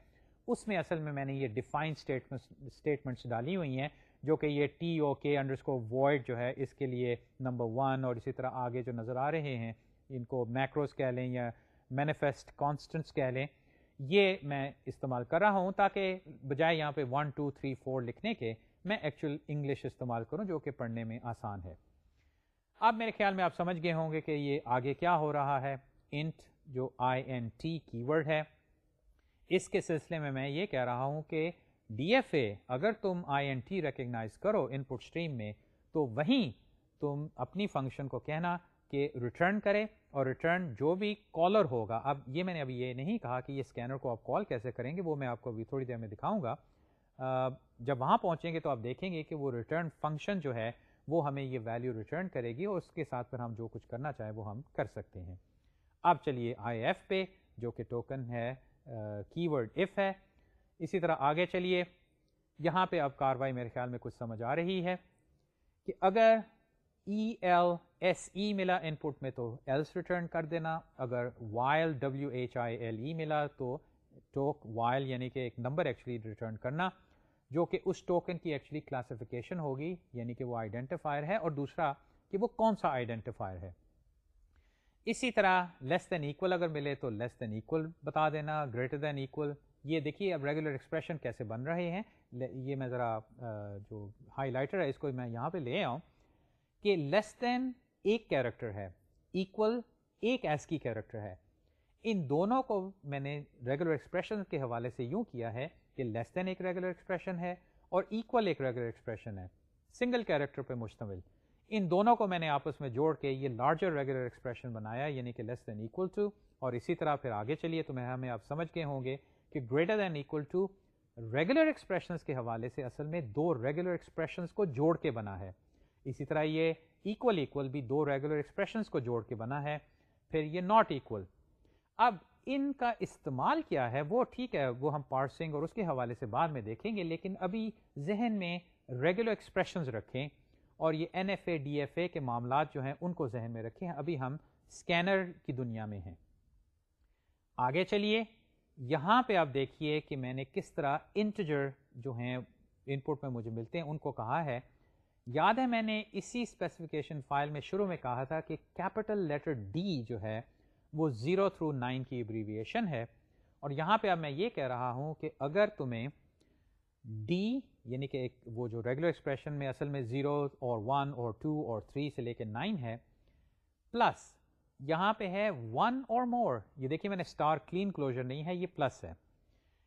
اس میں اصل میں میں نے یہ ڈیفائن اسٹیٹمنٹس ڈالی ہوئی ہیں، جو کہ یہ ٹی او کے انڈر کو وائڈ جو ہے، اس کے لیے نمبر ون اور اسی طرح آگے جو نظر آ رہے ہیں، ان کو میکروز کہہ لیں یا مینیفیسٹ کانسٹنٹس کہہ لیں۔ یہ میں استعمال کر رہا ہوں تاکہ بجائے یہاں پہ ون ٹو تھری فور لکھنے کے، میں ایکچوئل انگلش استعمال کروں، جو کہ پڑھنے میں آسان ہے۔ اب میرے خیال میں آپ سمجھ گئے ہوں گے کہ یہ آگے کیا ہو رہا ہے۔ انٹ جو I N T keyword ہے، اس کے سلسلے میں میں یہ کہہ رہا ہوں کہ ڈی ایف اے اگر تم آئی این ٹی ریکگنائز کرو ان پٹ اسٹریم میں، تو وہیں تم اپنی فنکشن کو کہنا کہ ریٹرن کرے اور ریٹرن جو بھی کالر ہوگا. اب یہ میں نے ابھی یہ نہیں کہا کہ یہ اسکینر کو آپ کال کیسے کریں گے، وہ میں آپ کو ابھی تھوڑی دیر میں دکھاؤں گا۔ جب وہاں پہنچیں گے تو آپ دیکھیں گے کہ وہ ریٹرن فنکشن جو ہے، وہ ہمیں یہ ویلیو ریٹرن کرے گی اور اس کے ساتھ پھر ہم جو کچھ کرنا چاہیں وہ ہم کر سکتے ہیں۔ اب چلیے آئی ایف پہ، جو کہ ٹوکن ہے کی ورڈ ایف ہے۔ اسی طرح آگے چلیے۔ یہاں پہ اب کاروائی میرے خیال میں کچھ سمجھ آ رہی ہے کہ اگر ای ایل ایس ای ملا ان پٹ میں تو ایلس ریٹرن کر دینا، اگر while W H I L E ملا تو ٹوک وائل یعنی کہ ایک نمبر ایکچولی ریٹرن کرنا، جو کہ اس ٹوکن کی ایکچولی کلاسیفیکیشن ہوگی یعنی کہ وہ آئیڈینٹیفائر ہے، اور دوسرا کہ وہ کون سا آئیڈینٹیفائر ہے۔ اسی طرح لیس دین ایکول اگر ملے تو لیس دین ایکول بتا دینا گریٹر دین ایکول یہ دیکھیے اب ریگولر ایکسپریشن کیسے بن رہے ہیں۔ یہ میں ذرا جو ہائی لائٹر ہے، اس کو میں یہاں پہ لے آؤں کہ لیس دین ایک کیریکٹر ہے ایکول ایک ایس کی کیریکٹر ہے۔ ان دونوں کو میں نے ریگولر ایکسپریشن کے حوالے سے یوں کیا ہے کہ لیس دین ایک ریگولر ایکسپریشن ہے اور ایکول ایک ریگولر ایکسپریشن ہے۔ سنگل کیریکٹر پہ مشتمل۔ ان دونوں کو میں نے آپس میں جوڑ کے یہ لارجر ریگولر ایکسپریشن بنایا یعنی کہ لیس دین ایکول ٹو اور اسی طرح پھر آگے چلیے تو میں، ہمیں آپ سمجھ گئے ہوں گے کہ greater than equal to regular expressions کے حوالے سے اصل میں دو ریگولر ایکسپریشنس کو جوڑ کے بنا ہے۔ اسی طرح یہ ایکول ایکول بھی دو ریگولر ایکسپریشنس کو جوڑ کے بنا ہے، پھر یہ ناٹ ایکول اب ان کا استعمال کیا ہے، وہ ٹھیک ہے، وہ ہم پارسنگ اور اس کے حوالے سے بعد میں دیکھیں گے، لیکن ابھی ذہن میں ریگولر ایکسپریشنز رکھیں۔ اور یہ N F A D F A کے معاملات جو ہیں ان کو ذہن میں رکھیں۔ ابھی ہم اسکینر کی دنیا میں ہیں۔ آگے چلیے۔ یہاں پہ آپ دیکھیے کہ میں نے کس طرح انٹجر جو ہیں ان پٹ میں مجھے ملتے ہیں، ان کو کہا ہے۔ یاد ہے، میں نے اسی اسپیسیفکیشن فائل میں شروع میں کہا تھا کہ کیپٹل لیٹر ڈی جو ہے، وہ زیرو تھرو نائن کی ابریویشن ہے۔ اور یہاں پہ اب میں یہ کہہ رہا ہوں کہ اگر تمہیں ڈی یعنی کہ ایک وہ جو ریگولر ایکسپریشن میں اصل میں زیرو اور ون اور ٹو اور تھری سے لے کے نائن ہے پلس یہاں پہ ہے ون اور مور یہ دیکھیے میں نے اسٹار کلین کلوجر نہیں ہے، یہ پلس ہے۔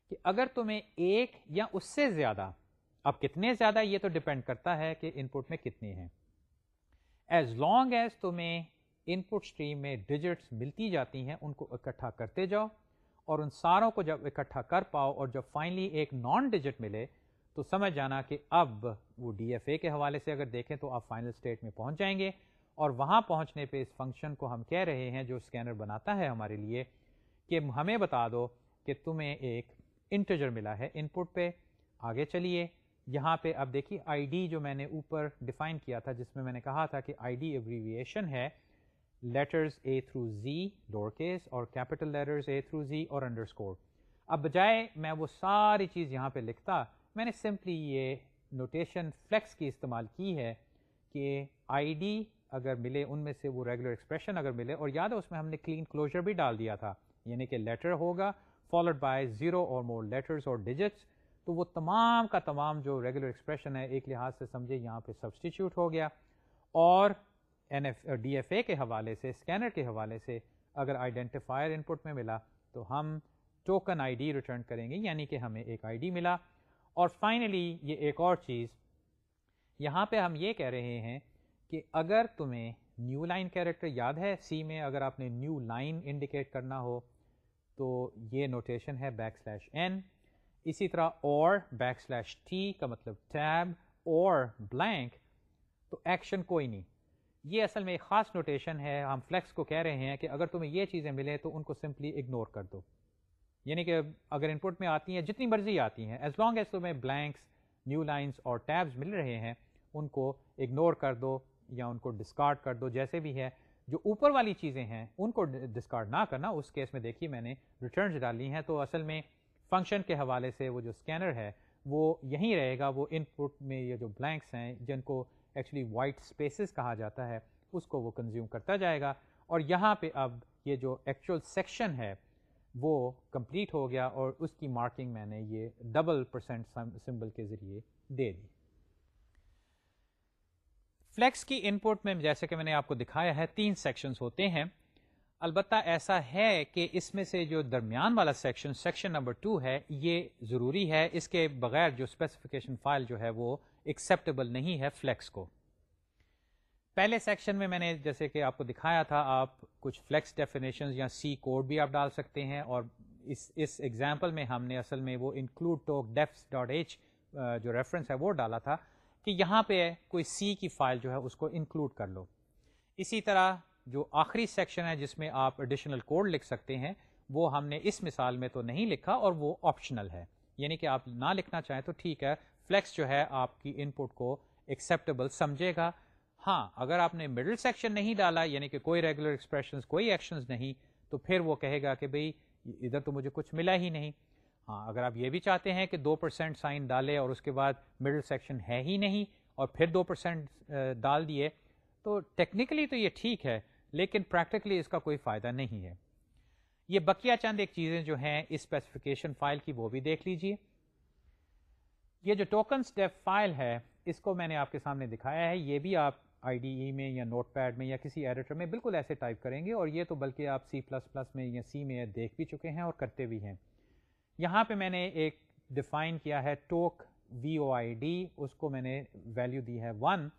کہ اگر تمہیں ایک یا اس سے زیادہ، اب کتنے زیادہ یہ تو ڈپینڈ کرتا ہے کہ ان پٹ میں کتنے ہیں۔ ایز لانگ ایز تمہیں ان پٹ اسٹریم میں ڈیجٹس ملتی جاتی ہیں، ان کو اکٹھا کرتے جاؤ اور ان ساروں کو جب اکٹھا کر پاؤ اور جب فائنلی ایک نان ڈیجٹ ملے تو سمجھ جانا کہ اب وہ ڈی ایف اے کے حوالے سے اگر دیکھیں تو آپ فائنل اسٹیٹ میں پہنچ جائیں گے اور وہاں پہنچنے پہ اس فنکشن کو ہم کہہ رہے ہیں جو اسکینر بناتا ہے ہمارے لیے کہ ہمیں بتا دو کہ تمہیں ایک انٹرجر ملا ہے ان پٹ پہ، آگے چلیے۔ یہاں پہ اب دیکھیے آئی ڈی جو میں نے اوپر ڈیفائن کیا تھا، جس میں میں نے کہا تھا کہ آئی ڈی ایبریویشن ہے letters A through Z lower case اور capital letters A through Z اور انڈر اسکور اب بجائے میں وہ ساری چیز یہاں پہ لکھتا میں نے سمپلی یہ نوٹیشن فلیکس کی استعمال کی ہے کہ آئی ڈی اگر ملے ان میں سے وہ ریگولر ایکسپریشن اگر ملے، اور یاد ہے اس میں ہم نے کلین کلوجر بھی ڈال دیا تھا یعنی کہ لیٹر ہوگا فالوڈ بائی زیرو اور مور لیٹرس اور ڈیجٹس تو وہ تمام کا تمام جو ریگولر ایکسپریشن ہے، ایک لحاظ سے سمجھے یہاں پہ سبسٹیچیوٹ ہو گیا۔ اور N F D F A کے حوالے سے اسکینر کے حوالے سے اگر آئیڈینٹیفائر ان پٹ میں ملا تو ہم ٹوکن آئی ڈی ریٹرن کریں گے یعنی کہ ہمیں ایک آئی ڈی ملا۔ اور فائنلی یہ ایک اور چیز، یہاں پہ ہم یہ کہہ رہے ہیں کہ اگر تمہیں نیو لائن کیریکٹر یاد ہے سی میں اگر آپ نے نیو لائن انڈیکیٹ کرنا ہو تو یہ نوٹیشن ہے بیک سلیش این اسی طرح اور بیک سلیش ٹی کا مطلب ٹیب اور بلینک تو ایکشن کوئی نہیں۔ یہ اصل میں ایک خاص نوٹیشن ہے، ہم فلیکس کو کہہ رہے ہیں کہ اگر تمہیں یہ چیزیں ملیں تو ان کو سمپلی اگنور کر دو۔ یعنی کہ اگر ان پٹ میں آتی ہیں، جتنی مرضی آتی ہیں ایز لانگ ایز تمہیں بلینکس نیو لائنس اور ٹیبز مل رہے ہیں، ان کو اگنور کر دو یا ان کو ڈسکارڈ کر دو، جیسے بھی ہے، جو اوپر والی چیزیں ہیں، ان کو ڈسکارڈ نہ کرنا۔ اس کیس میں دیکھیے، میں نے ریٹرنز ڈالی ہیں۔ تو اصل میں فنکشن کے حوالے سے وہ جو اسکینر ہے، وہ یہیں رہے گا۔ وہ ان پٹ میں یہ جو بلینکس ہیں، جن کو ایکچولی وائٹ اسپیسیز کہا جاتا ہے، اس کو وہ کنزیوم کرتا جائے گا۔ اور یہاں پہ اب یہ جو ایکچوئل سیکشن ہے وہ کمپلیٹ ہو گیا اور اس کی مارکنگ میں نے یہ ڈبل پرسینٹ سمبل کے ذریعے دے دی۔ فلیکس کی ان پٹ میں جیسے کہ میں نے آپ کو دکھایا ہے، تین سیکشنز ہوتے ہیں۔ البتہ ایسا ہے کہ اس میں سے جو درمیان والا سیکشن سیکشن نمبر ٹو ہے، یہ ضروری ہے۔ اس کے بغیر جو اسپیسیفکیشن فائل جو ہے وہ ایکسیپٹیبل نہیں ہے فلیکس کو۔ پہلے سیکشن میں میں نے جیسے کہ آپ کو دکھایا تھا، آپ کچھ فلیکس ڈیفینیشن یا سی کوڈ بھی آپ ڈال سکتے ہیں اور اس اس ایگزامپل میں ہم نے اصل میں وہ include tok defs dot H جو ریفرنس ہے وہ ڈالا تھا کہ یہاں پہ کوئی سی کی فائل جو ہے اس کو انکلوڈ کر لو۔ اسی طرح جو آخری سیکشن ہے جس میں آپ ایڈیشنل کوڈ لکھ سکتے ہیں، وہ ہم نے اس مثال میں تو نہیں لکھا اور وہ آپشنل ہے۔ یعنی کہ آپ نہ لکھنا چاہیں تو ٹھیک ہے فلیکس جو ہے آپ کی ان پٹ کو ایکسیپٹیبل سمجھے گا۔ ہاں اگر آپ نے مڈل سیکشن نہیں ڈالا یعنی کہ کوئی ریگولر ایکسپریشن کوئی ایکشن نہیں، تو پھر وہ کہے گا کہ بھائی ادھر تو مجھے کچھ ملا ہی نہیں۔ ہاں اگر آپ یہ بھی چاہتے ہیں کہ دو پرسینٹ سائن ڈالے اور اس کے بعد مڈل سیکشن ہے ہی نہیں اور پھر دو پرسینٹ ڈال دیے، تو ٹیکنیکلی تو یہ ٹھیک ہے، لیکن پریکٹیکلی اس کا کوئی فائدہ نہیں ہے۔ یہ بقیہ چند ایک چیزیں جو ہیں، اس اسپیسیفکیشن فائل کی، وہ بھی دیکھ لیجیے۔ یہ جو ٹوکن اسٹیپ فائل ہے، اس کو میں نے آپ کے سامنے دکھایا ہے، یہ بھی آپ آئی ڈی ای میں یا نوٹ پیڈ میں یا کسی ایڈیٹر میں بالکل ایسے ٹائپ کریں گے اور یہ تو بلکہ آپ سی پلس پلس میں یا سی میں دیکھ بھی چکے ہیں اور کرتے بھی ہیں۔ یہاں پہ میں نے ایک ڈیفائن کیا ہے ٹوک وی او آئی ڈی، اس کو میں نے ویلیو دی ہے ون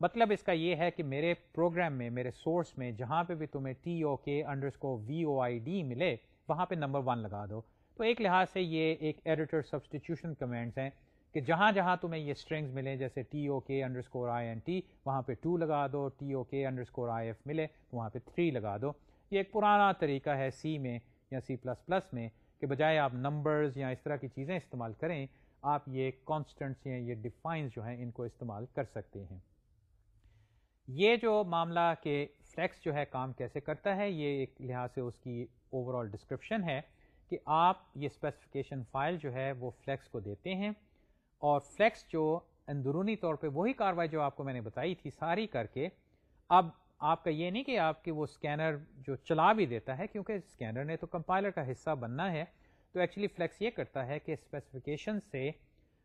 مطلب اس کا یہ ہے کہ میرے پروگرام میں، میرے سورس میں جہاں پہ بھی تمہیں ٹی او کے انڈر کو وی او آئی ڈی ملے، وہاں پہ نمبر ون لگا دو۔ تو ایک لحاظ سے یہ ایک ایڈیٹر سبسٹیٹیوشن کمنٹس ہیں۔ کہ جہاں جہاں تمہیں یہ اسٹرنگز ملیں، جیسے T O K underscore I N T وہاں پہ ٹو لگا دو T O K underscore I F ملے تو وہاں پہ تھری لگا دو۔ یہ ایک پرانا طریقہ ہے سی میں یا سی پلس پلس میں کہ بجائے آپ نمبرز یا اس طرح کی چیزیں استعمال کریں، آپ یہ کانسٹنٹس یا یہ ڈیفائنس جو ہیں، ان کو استعمال کر سکتے ہیں۔ یہ جو معاملہ کہ فلیکس جو ہے، کام کیسے کرتا ہے، یہ ایک لحاظ سے اس کی اوور آل ڈسکرپشن ہے کہ آپ یہ اسپیسیفکیشن فائل جو ہے، وہ فلیکس کو دیتے ہیں۔ اور فلیکس جو اندرونی طور پہ وہی کاروائی جو آپ کو میں نے بتائی تھی ساری کر کے، اب آپ کا یہ نہیں کہ آپ کے وہ اسکینر جو چلا بھی دیتا ہے، کیونکہ اسکینر نے تو کمپائلر کا حصہ بننا ہے، تو ایکچولی فلیکس یہ کرتا ہے کہ اسپیسیفکیشن سے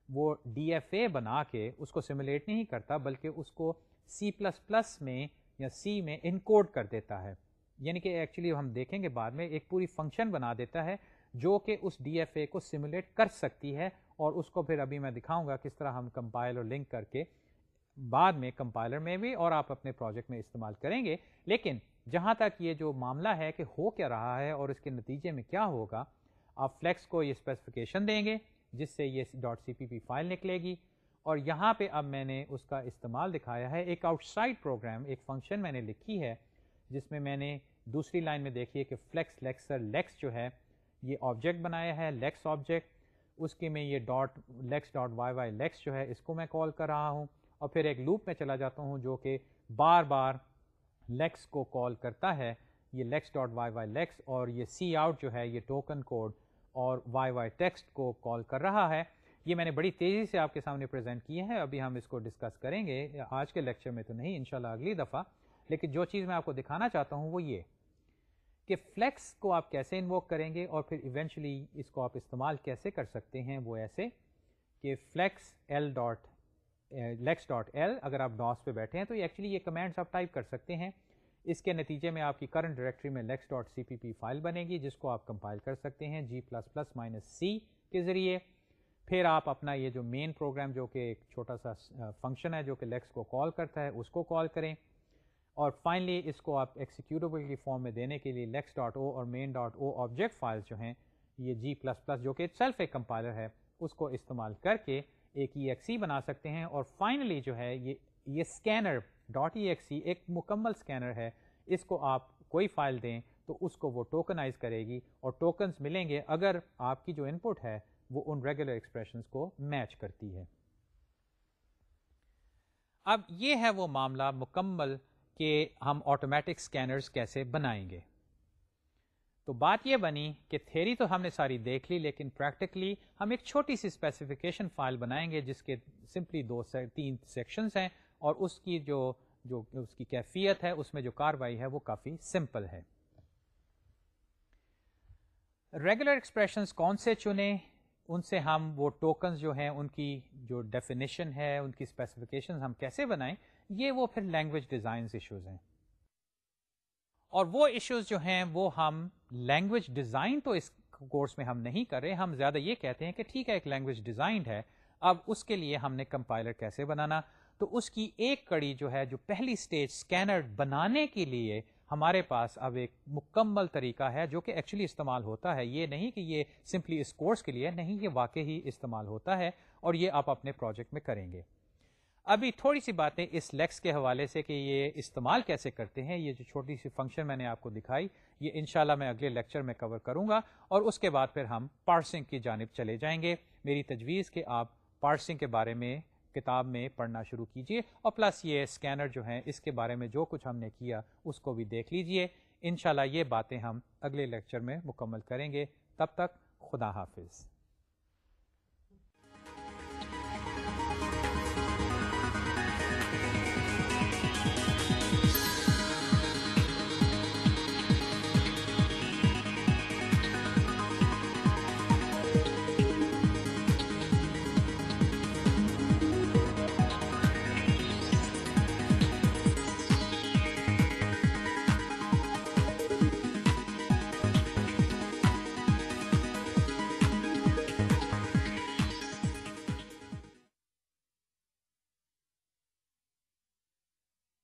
وہ ڈی ایف اے بنا کے اس کو سیمولیٹ نہیں کرتا، بلکہ اس کو سی پلس پلس میں یا سی میں انکوڈ کر دیتا ہے۔ یعنی کہ ایکچولی ہم دیکھیں گے بعد میں ایک پوری فنکشن بنا دیتا ہے جو کہ اس ڈی ایف اے کو سیمولیٹ کر سکتی ہے اور اس کو پھر ابھی میں دکھاؤں گا کس طرح ہم کمپائل اور لنک کر کے بعد میں کمپائلر میں بھی اور آپ اپنے پروجیکٹ میں استعمال کریں گے۔ لیکن جہاں تک یہ جو معاملہ ہے کہ ہو کیا رہا ہے اور اس کے نتیجے میں کیا ہوگا، آپ فلیکس کو یہ اسپیسیفکیشن دیں گے، جس سے یہ. Dot C P P file نکلے گی۔ اور یہاں پہ اب میں نے اس کا استعمال دکھایا ہے، ایک آؤٹ سائڈ پروگرام ایک فنکشن میں نے لکھی ہے، جس میں میں نے دوسری لائن میں دیکھیے کہ فلیکس لیکسر لیکس جو ہے، یہ آبجیکٹ بنایا ہے لیکس آبجیکٹ اس کے میں یہ dot lex dot Y Y lex جو ہے اس کو میں کال کر رہا ہوں اور پھر ایک لوپ میں چلا جاتا ہوں جو کہ بار بار لیکس کو کال کرتا ہے، یہ lex dot Y Y lex اور یہ سی آؤٹ جو ہے یہ ٹوکن کوڈ اور وائی وائی ٹیکسٹ کو کال کر رہا ہے۔ یہ میں نے بڑی تیزی سے آپ کے سامنے پریزنٹ کیے ہیں، ابھی ہم اس کو ڈسکس کریں گے۔ آج کے لیکچر میں تو نہیں، انشاءاللہ اگلی دفعہ۔ لیکن جو چیز میں آپ کو دکھانا چاہتا ہوں وہ یہ۔ کہ فلیکس کو آپ کیسے انووک کریں گے اور پھر ایونچولی اس کو آپ استعمال کیسے کر سکتے ہیں وہ ایسے کہ flex L dot lex dot L اگر آپ ڈاس پہ بیٹھے ہیں تو ایکچولی یہ کمینٹس آپ ٹائپ کر سکتے ہیں۔ اس کے نتیجے میں آپ کی کرنٹ ڈائریکٹری میں lex dot C P P file بنے گی جس کو آپ کمپائل کر سکتے ہیں G plus plus minus C کے ذریعے۔ پھر آپ اپنا یہ جو مین پروگرام جو کہ ایک چھوٹا سا eh, فنکشن ہے جو کہ لیکس کو کال کرتا ہے اس کو کال کریں۔ اور فائنلی اس کو آپ ایکسیکیوٹیبل کی فارم میں دینے کے لیے لیکس ڈاٹ او اور main dot O object files جو ہیں، یہ جی پلس پلس جو کہ سیلف ایک کمپائلر ہے، اس کو استعمال کر کے ایک ای ایکس سی بنا سکتے ہیں اور فائنلی جو ہے یہ یہ scanner dot E X C ایک مکمل اسکینر ہے، اس کو آپ کوئی فائل دیں تو اس کو وہ ٹوکنائز کرے گی اور ٹوکنز ملیں گے اگر آپ کی جو ان پٹ ہے وہ ان ریگولر ایکسپریشنس کو میچ کرتی ہے۔ اب یہ ہے وہ معاملہ مکمل کہ ہم آٹومیٹک اسکینرس کیسے بنائیں گے۔ تو بات یہ بنی کہ تھیری تو ہم نے ساری دیکھ لی، لیکن پریکٹیکلی ہم ایک چھوٹی سی اسپیسیفکیشن فائل بنائیں گے جس کے سمپلی دو سے تین سیکشنز ہیں اور اس کی جو جو اس کی کیفیت ہے، اس میں جو کاروائی ہے وہ کافی سمپل ہے۔ ریگولر ایکسپریشنز کون سے چنے؟ ان سے ہم وہ ٹوکنز جو ہیں، ان کی جو ڈیفینیشن ہے، ان کی اسپیسیفکیشن ہم کیسے بنائیں؟ یہ وہ پھر لینگویج ڈیزائنز ایشوز ہیں۔ اور وہ ایشوز جو ہیں وہ ہم لینگویج ڈیزائن تو اس کورس میں ہم نہیں کر رہے ہم زیادہ یہ کہتے ہیں کہ ٹھیک ہے، ایک لینگویج ڈیزائنڈ ہے، اب اس کے لیے ہم نے کمپائلر کیسے بنانا؟ تو اس کی ایک کڑی جو ہے، جو پہلی اسٹیج اسکینر بنانے کے لیے ہمارے پاس اب ایک مکمل طریقہ ہے، جو کہ ایکچولی استعمال ہوتا ہے۔ یہ نہیں کہ یہ سمپلی اس کورس کے لیے، نہیں، یہ واقعی استعمال ہوتا ہے اور یہ آپ اپنے پروجیکٹ میں کریں گے۔ ابھی تھوڑی سی باتیں اس لیکس کے حوالے سے کہ یہ استعمال کیسے کرتے ہیں، یہ جو چھوٹی سی فنکشن میں نے آپ کو دکھائی، یہ انشاءاللہ میں اگلے لیکچر میں کور کروں گا اور اس کے بعد پھر ہم پارسنگ کی جانب چلے جائیں گے۔ میری تجویز کہ آپ پارسنگ کے بارے میں کتاب میں پڑھنا شروع کیجیے اور پلس یہ اسکینر جو ہیں، اس کے بارے میں جو کچھ ہم نے کیا، اس کو بھی دیکھ لیجیے۔ انشاءاللہ یہ باتیں ہم اگلے لیکچر میں مکمل کریں گے۔ تب تک خدا حافظ۔